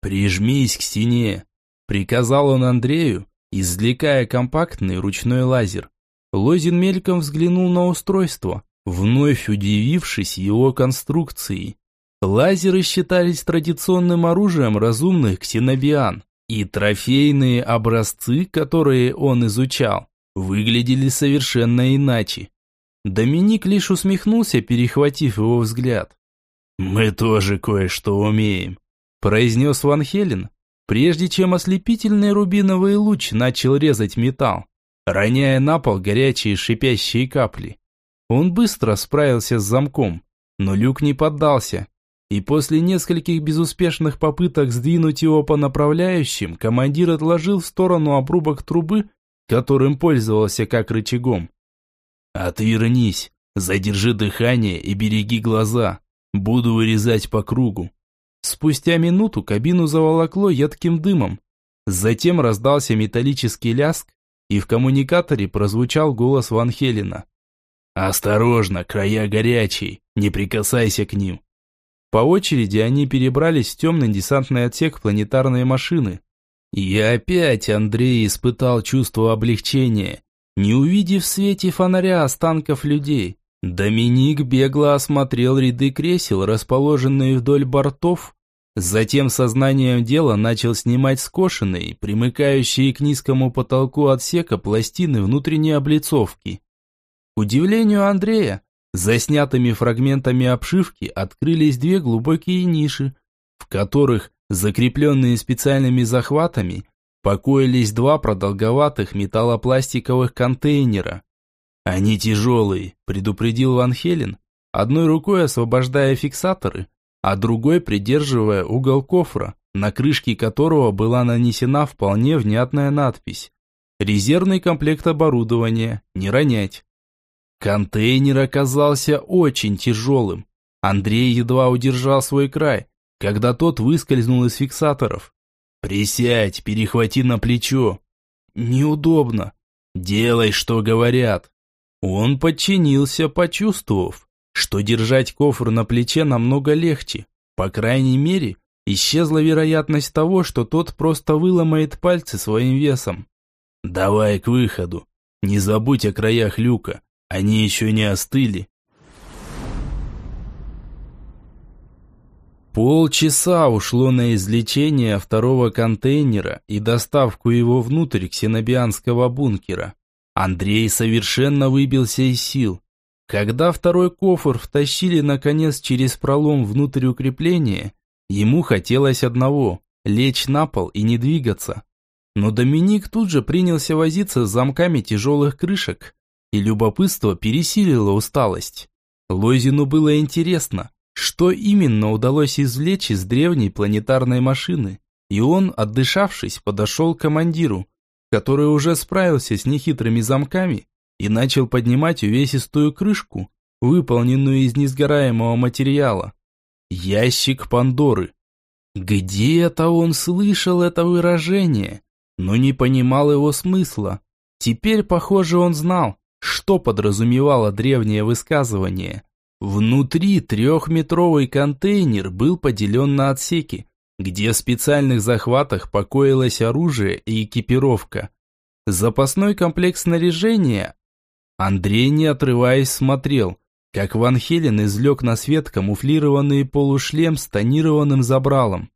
«Прижмись к стене», – приказал он Андрею, извлекая компактный ручной лазер. Лозин мельком взглянул на устройство, вновь удивившись его конструкцией. Лазеры считались традиционным оружием разумных ксенобиан, и трофейные образцы, которые он изучал, выглядели совершенно иначе. Доминик лишь усмехнулся, перехватив его взгляд. «Мы тоже кое-что умеем», – произнес Ван Хелен, прежде чем ослепительный рубиновый луч начал резать металл, роняя на пол горячие шипящие капли. Он быстро справился с замком, но люк не поддался, и после нескольких безуспешных попыток сдвинуть его по направляющим, командир отложил в сторону обрубок трубы, которым пользовался как рычагом. «Отвернись, задержи дыхание и береги глаза. Буду вырезать по кругу». Спустя минуту кабину заволокло едким дымом. Затем раздался металлический ляск, и в коммуникаторе прозвучал голос Ван Хелена. «Осторожно, края горячие, не прикасайся к ним». По очереди они перебрались в темный десантный отсек планетарной машины. И опять Андрей испытал чувство облегчения, не увидев в свете фонаря останков людей. Доминик бегло осмотрел ряды кресел, расположенные вдоль бортов, затем сознанием дела начал снимать скошенные, примыкающие к низкому потолку отсека пластины внутренней облицовки. К удивлению Андрея, Заснятыми фрагментами обшивки открылись две глубокие ниши, в которых, закрепленные специальными захватами, покоились два продолговатых металлопластиковых контейнера. «Они тяжелые», – предупредил Ван Хелен, одной рукой освобождая фиксаторы, а другой придерживая угол кофра, на крышке которого была нанесена вполне внятная надпись «Резервный комплект оборудования, не ронять». Контейнер оказался очень тяжелым. Андрей едва удержал свой край, когда тот выскользнул из фиксаторов. «Присядь, перехвати на плечо». «Неудобно». «Делай, что говорят». Он подчинился, почувствовав, что держать кофр на плече намного легче. По крайней мере, исчезла вероятность того, что тот просто выломает пальцы своим весом. «Давай к выходу. Не забудь о краях люка. Они еще не остыли. Полчаса ушло на извлечение второго контейнера и доставку его внутрь ксенобианского бункера. Андрей совершенно выбился из сил. Когда второй кофр втащили наконец через пролом внутрь укрепления, ему хотелось одного – лечь на пол и не двигаться. Но Доминик тут же принялся возиться с замками тяжелых крышек, и любопытство пересилило усталость. Лойзину было интересно, что именно удалось извлечь из древней планетарной машины, и он, отдышавшись, подошел к командиру, который уже справился с нехитрыми замками и начал поднимать увесистую крышку, выполненную из несгораемого материала. Ящик Пандоры. Где-то он слышал это выражение, но не понимал его смысла. Теперь, похоже, он знал, что подразумевало древнее высказывание Внутри трехметровый контейнер был поделен на отсеки, где в специальных захватах покоилось оружие и экипировка. Запасной комплект снаряжения. Андрей, не отрываясь, смотрел, как Ван Хелен извлек на свет камуфлированный полушлем с тонированным забралом.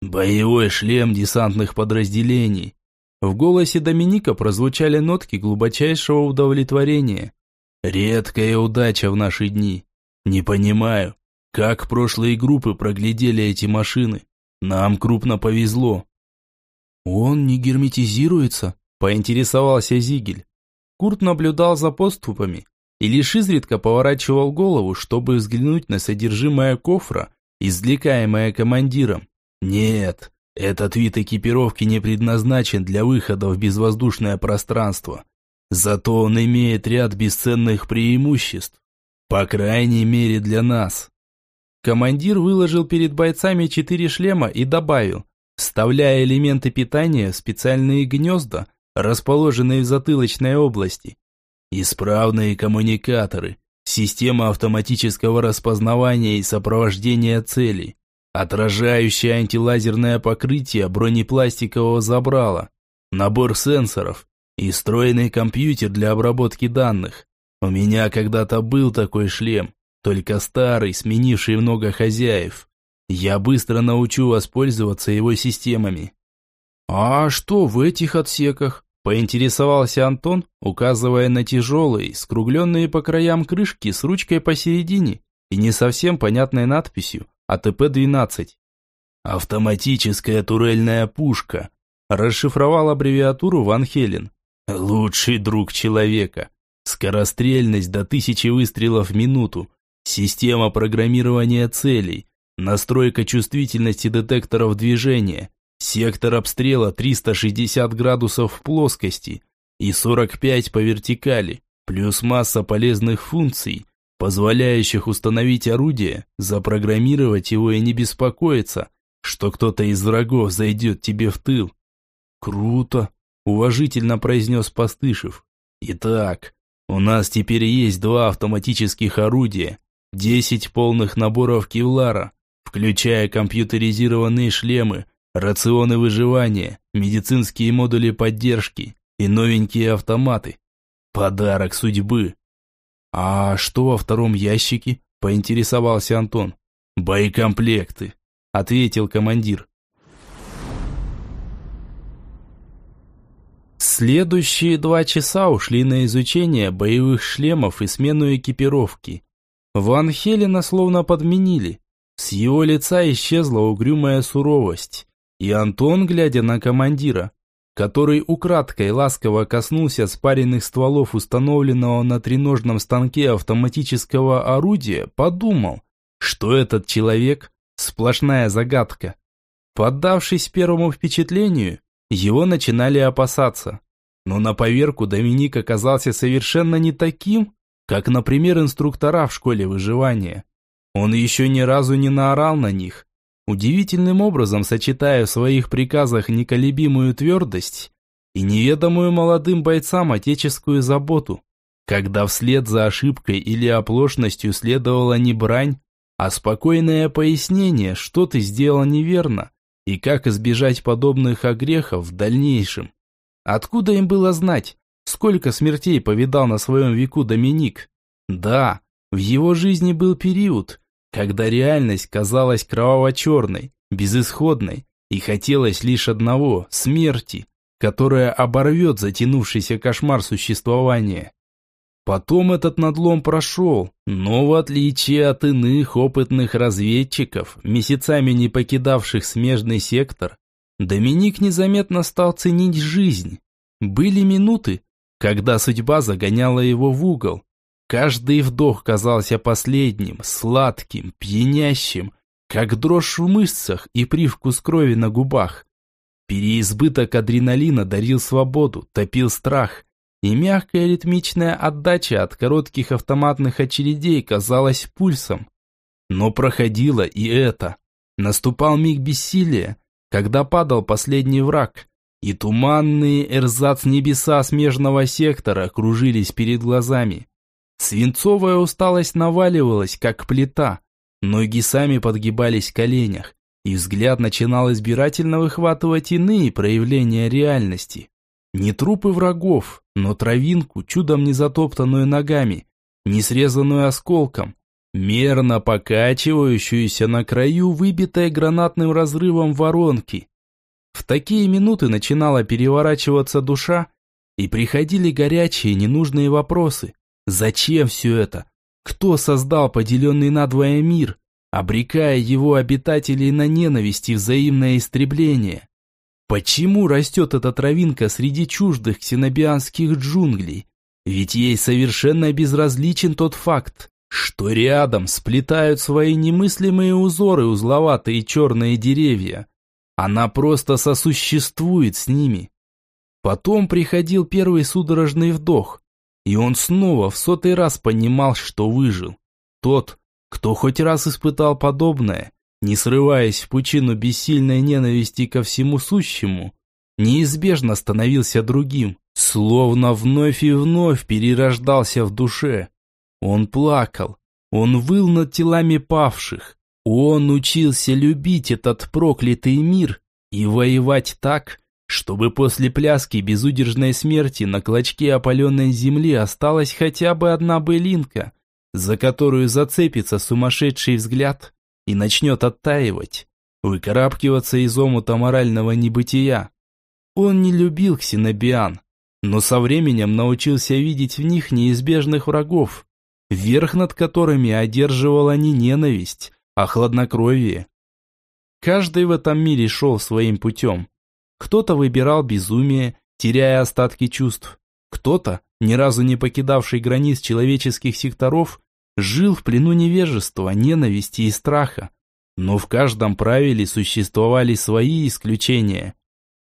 «Боевой шлем десантных подразделений». В голосе Доминика прозвучали нотки глубочайшего удовлетворения. «Редкая удача в наши дни. Не понимаю, как прошлые группы проглядели эти машины. Нам крупно повезло». «Он не герметизируется?» – поинтересовался Зигель. Курт наблюдал за поступами и лишь изредка поворачивал голову, чтобы взглянуть на содержимое кофра, извлекаемое командиром. «Нет, этот вид экипировки не предназначен для выхода в безвоздушное пространство. Зато он имеет ряд бесценных преимуществ. По крайней мере для нас. Командир выложил перед бойцами четыре шлема и добавил, вставляя элементы питания в специальные гнезда, расположенные в затылочной области. Исправные коммуникаторы, система автоматического распознавания и сопровождения целей, отражающее антилазерное покрытие бронепластикового забрала, набор сенсоров и встроенный компьютер для обработки данных. У меня когда-то был такой шлем, только старый, сменивший много хозяев. Я быстро научу вас пользоваться его системами. А что в этих отсеках? Поинтересовался Антон, указывая на тяжелые, скругленные по краям крышки с ручкой посередине и не совсем понятной надписью АТП-12. «Автоматическая турельная пушка», расшифровал аббревиатуру Ван Хелен. «Лучший друг человека. Скорострельность до тысячи выстрелов в минуту. Система программирования целей. Настройка чувствительности детекторов движения. Сектор обстрела 360 градусов в плоскости и 45 по вертикали. Плюс масса полезных функций, позволяющих установить орудие, запрограммировать его и не беспокоиться, что кто-то из врагов зайдет тебе в тыл. «Круто!» – уважительно произнес Постышев. «Итак, у нас теперь есть два автоматических орудия, 10 полных наборов кевлара, включая компьютеризированные шлемы, рационы выживания, медицинские модули поддержки и новенькие автоматы. Подарок судьбы. А что во втором ящике? Поинтересовался Антон. Боекомплекты, ответил командир. Следующие два часа ушли на изучение боевых шлемов и смену экипировки. Ван Хелена словно подменили. С его лица исчезла угрюмая суровость. И Антон, глядя на командира, который украдкой ласково коснулся спаренных стволов установленного на треножном станке автоматического орудия, подумал, что этот человек – сплошная загадка. Поддавшись первому впечатлению, его начинали опасаться. Но на поверку Доминик оказался совершенно не таким, как, например, инструктора в школе выживания. Он еще ни разу не наорал на них, удивительным образом сочетая в своих приказах неколебимую твердость и неведомую молодым бойцам отеческую заботу, когда вслед за ошибкой или оплошностью следовала не брань, а спокойное пояснение, что ты сделал неверно, и как избежать подобных огрехов в дальнейшем. Откуда им было знать, сколько смертей повидал на своем веку Доминик? Да, в его жизни был период, когда реальность казалась кроваво-черной, безысходной, и хотелось лишь одного – смерти, которая оборвет затянувшийся кошмар существования. Потом этот надлом прошел, но в отличие от иных опытных разведчиков, месяцами не покидавших смежный сектор, Доминик незаметно стал ценить жизнь. Были минуты, когда судьба загоняла его в угол. Каждый вдох казался последним, сладким, пьянящим, как дрожь в мышцах и привкус крови на губах. Переизбыток адреналина дарил свободу, топил страх – и мягкая ритмичная отдача от коротких автоматных очередей казалась пульсом. Но проходило и это. Наступал миг бессилия, когда падал последний враг, и туманные эрзац небеса смежного сектора кружились перед глазами. Свинцовая усталость наваливалась, как плита. Ноги сами подгибались в коленях, и взгляд начинал избирательно выхватывать иные проявления реальности. Не трупы врагов, но травинку, чудом не затоптанную ногами, не срезанную осколком, мерно покачивающуюся на краю выбитой гранатным разрывом воронки. В такие минуты начинала переворачиваться душа, и приходили горячие ненужные вопросы. Зачем все это? Кто создал поделенный надвое мир, обрекая его обитателей на ненависть и взаимное истребление? Почему растет эта травинка среди чуждых ксенобианских джунглей? Ведь ей совершенно безразличен тот факт, что рядом сплетают свои немыслимые узоры узловатые черные деревья. Она просто сосуществует с ними. Потом приходил первый судорожный вдох, и он снова в сотый раз понимал, что выжил. Тот, кто хоть раз испытал подобное, не срываясь в пучину бессильной ненависти ко всему сущему, неизбежно становился другим, словно вновь и вновь перерождался в душе. Он плакал, он выл над телами павших, он учился любить этот проклятый мир и воевать так, чтобы после пляски безудержной смерти на клочке опаленной земли осталась хотя бы одна былинка, за которую зацепится сумасшедший взгляд и начнет оттаивать, выкарабкиваться из омута морального небытия. Он не любил ксенобиан, но со временем научился видеть в них неизбежных врагов, верх над которыми одерживала не ненависть, а хладнокровие. Каждый в этом мире шел своим путем. Кто-то выбирал безумие, теряя остатки чувств. Кто-то, ни разу не покидавший границ человеческих секторов, жил в плену невежества, ненависти и страха. Но в каждом правиле существовали свои исключения.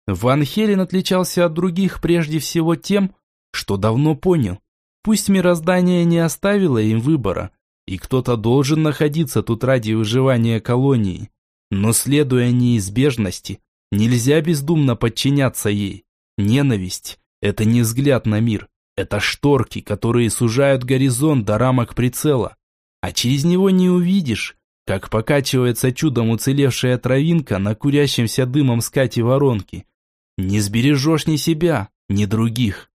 Ван Хелен отличался от других прежде всего тем, что давно понял. Пусть мироздание не оставило им выбора, и кто-то должен находиться тут ради выживания колонии. Но следуя неизбежности, нельзя бездумно подчиняться ей. Ненависть – это не взгляд на мир, это шторки, которые сужают горизонт до рамок прицела. А через него не увидишь, как покачивается чудом уцелевшая травинка на курящемся дымом скате воронки. Не сбережешь ни себя, ни других.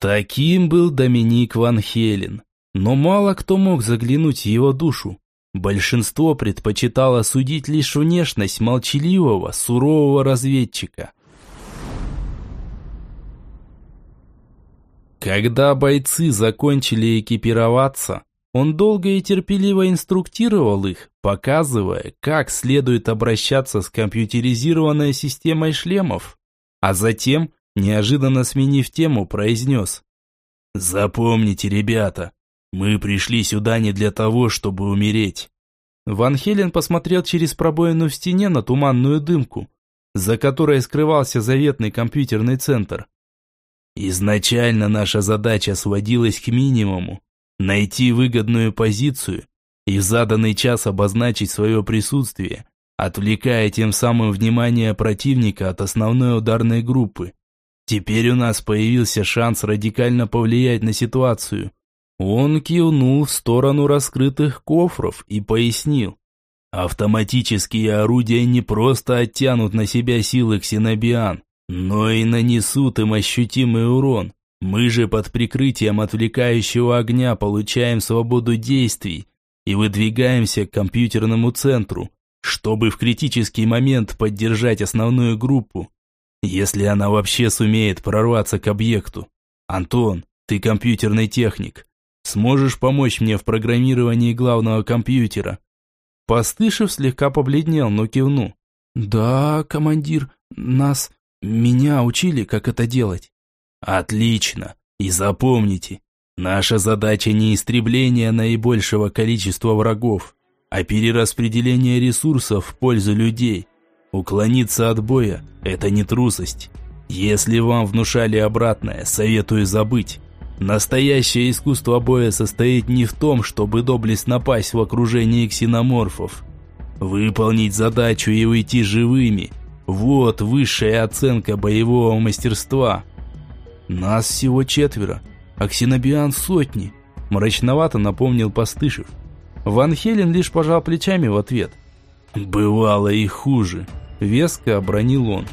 Таким был Доминик Ван Хелен. Но мало кто мог заглянуть в его душу. Большинство предпочитало судить лишь внешность молчаливого, сурового разведчика. Когда бойцы закончили экипироваться, он долго и терпеливо инструктировал их, показывая, как следует обращаться с компьютеризированной системой шлемов. А затем, неожиданно сменив тему, произнес. «Запомните, ребята, мы пришли сюда не для того, чтобы умереть». Ван Хелен посмотрел через пробоину в стене на туманную дымку, за которой скрывался заветный компьютерный центр. Изначально наша задача сводилась к минимуму – найти выгодную позицию и в заданный час обозначить свое присутствие, отвлекая тем самым внимание противника от основной ударной группы. Теперь у нас появился шанс радикально повлиять на ситуацию. Он кивнул в сторону раскрытых кофров и пояснил. Автоматические орудия не просто оттянут на себя силы ксенобиан, но и нанесут им ощутимый урон. Мы же под прикрытием отвлекающего огня получаем свободу действий и выдвигаемся к компьютерному центру, чтобы в критический момент поддержать основную группу, если она вообще сумеет прорваться к объекту. Антон, ты компьютерный техник. Сможешь помочь мне в программировании главного компьютера?» Постышев слегка побледнел, но кивнул. «Да, командир, нас, меня учили, как это делать». «Отлично. И запомните, наша задача не истребление наибольшего количества врагов, а перераспределение ресурсов в пользу людей. Уклониться от боя – это не трусость. Если вам внушали обратное, советую забыть. Настоящее искусство боя состоит не в том, чтобы доблесть напасть в окружении ксеноморфов. Выполнить задачу и уйти живыми – вот высшая оценка боевого мастерства. Нас всего четверо, а ксенобиан сотни. Мрачновато напомнил Постышев. Ван Хелен лишь пожал плечами в ответ. «Бывало и хуже», – веско обронил он.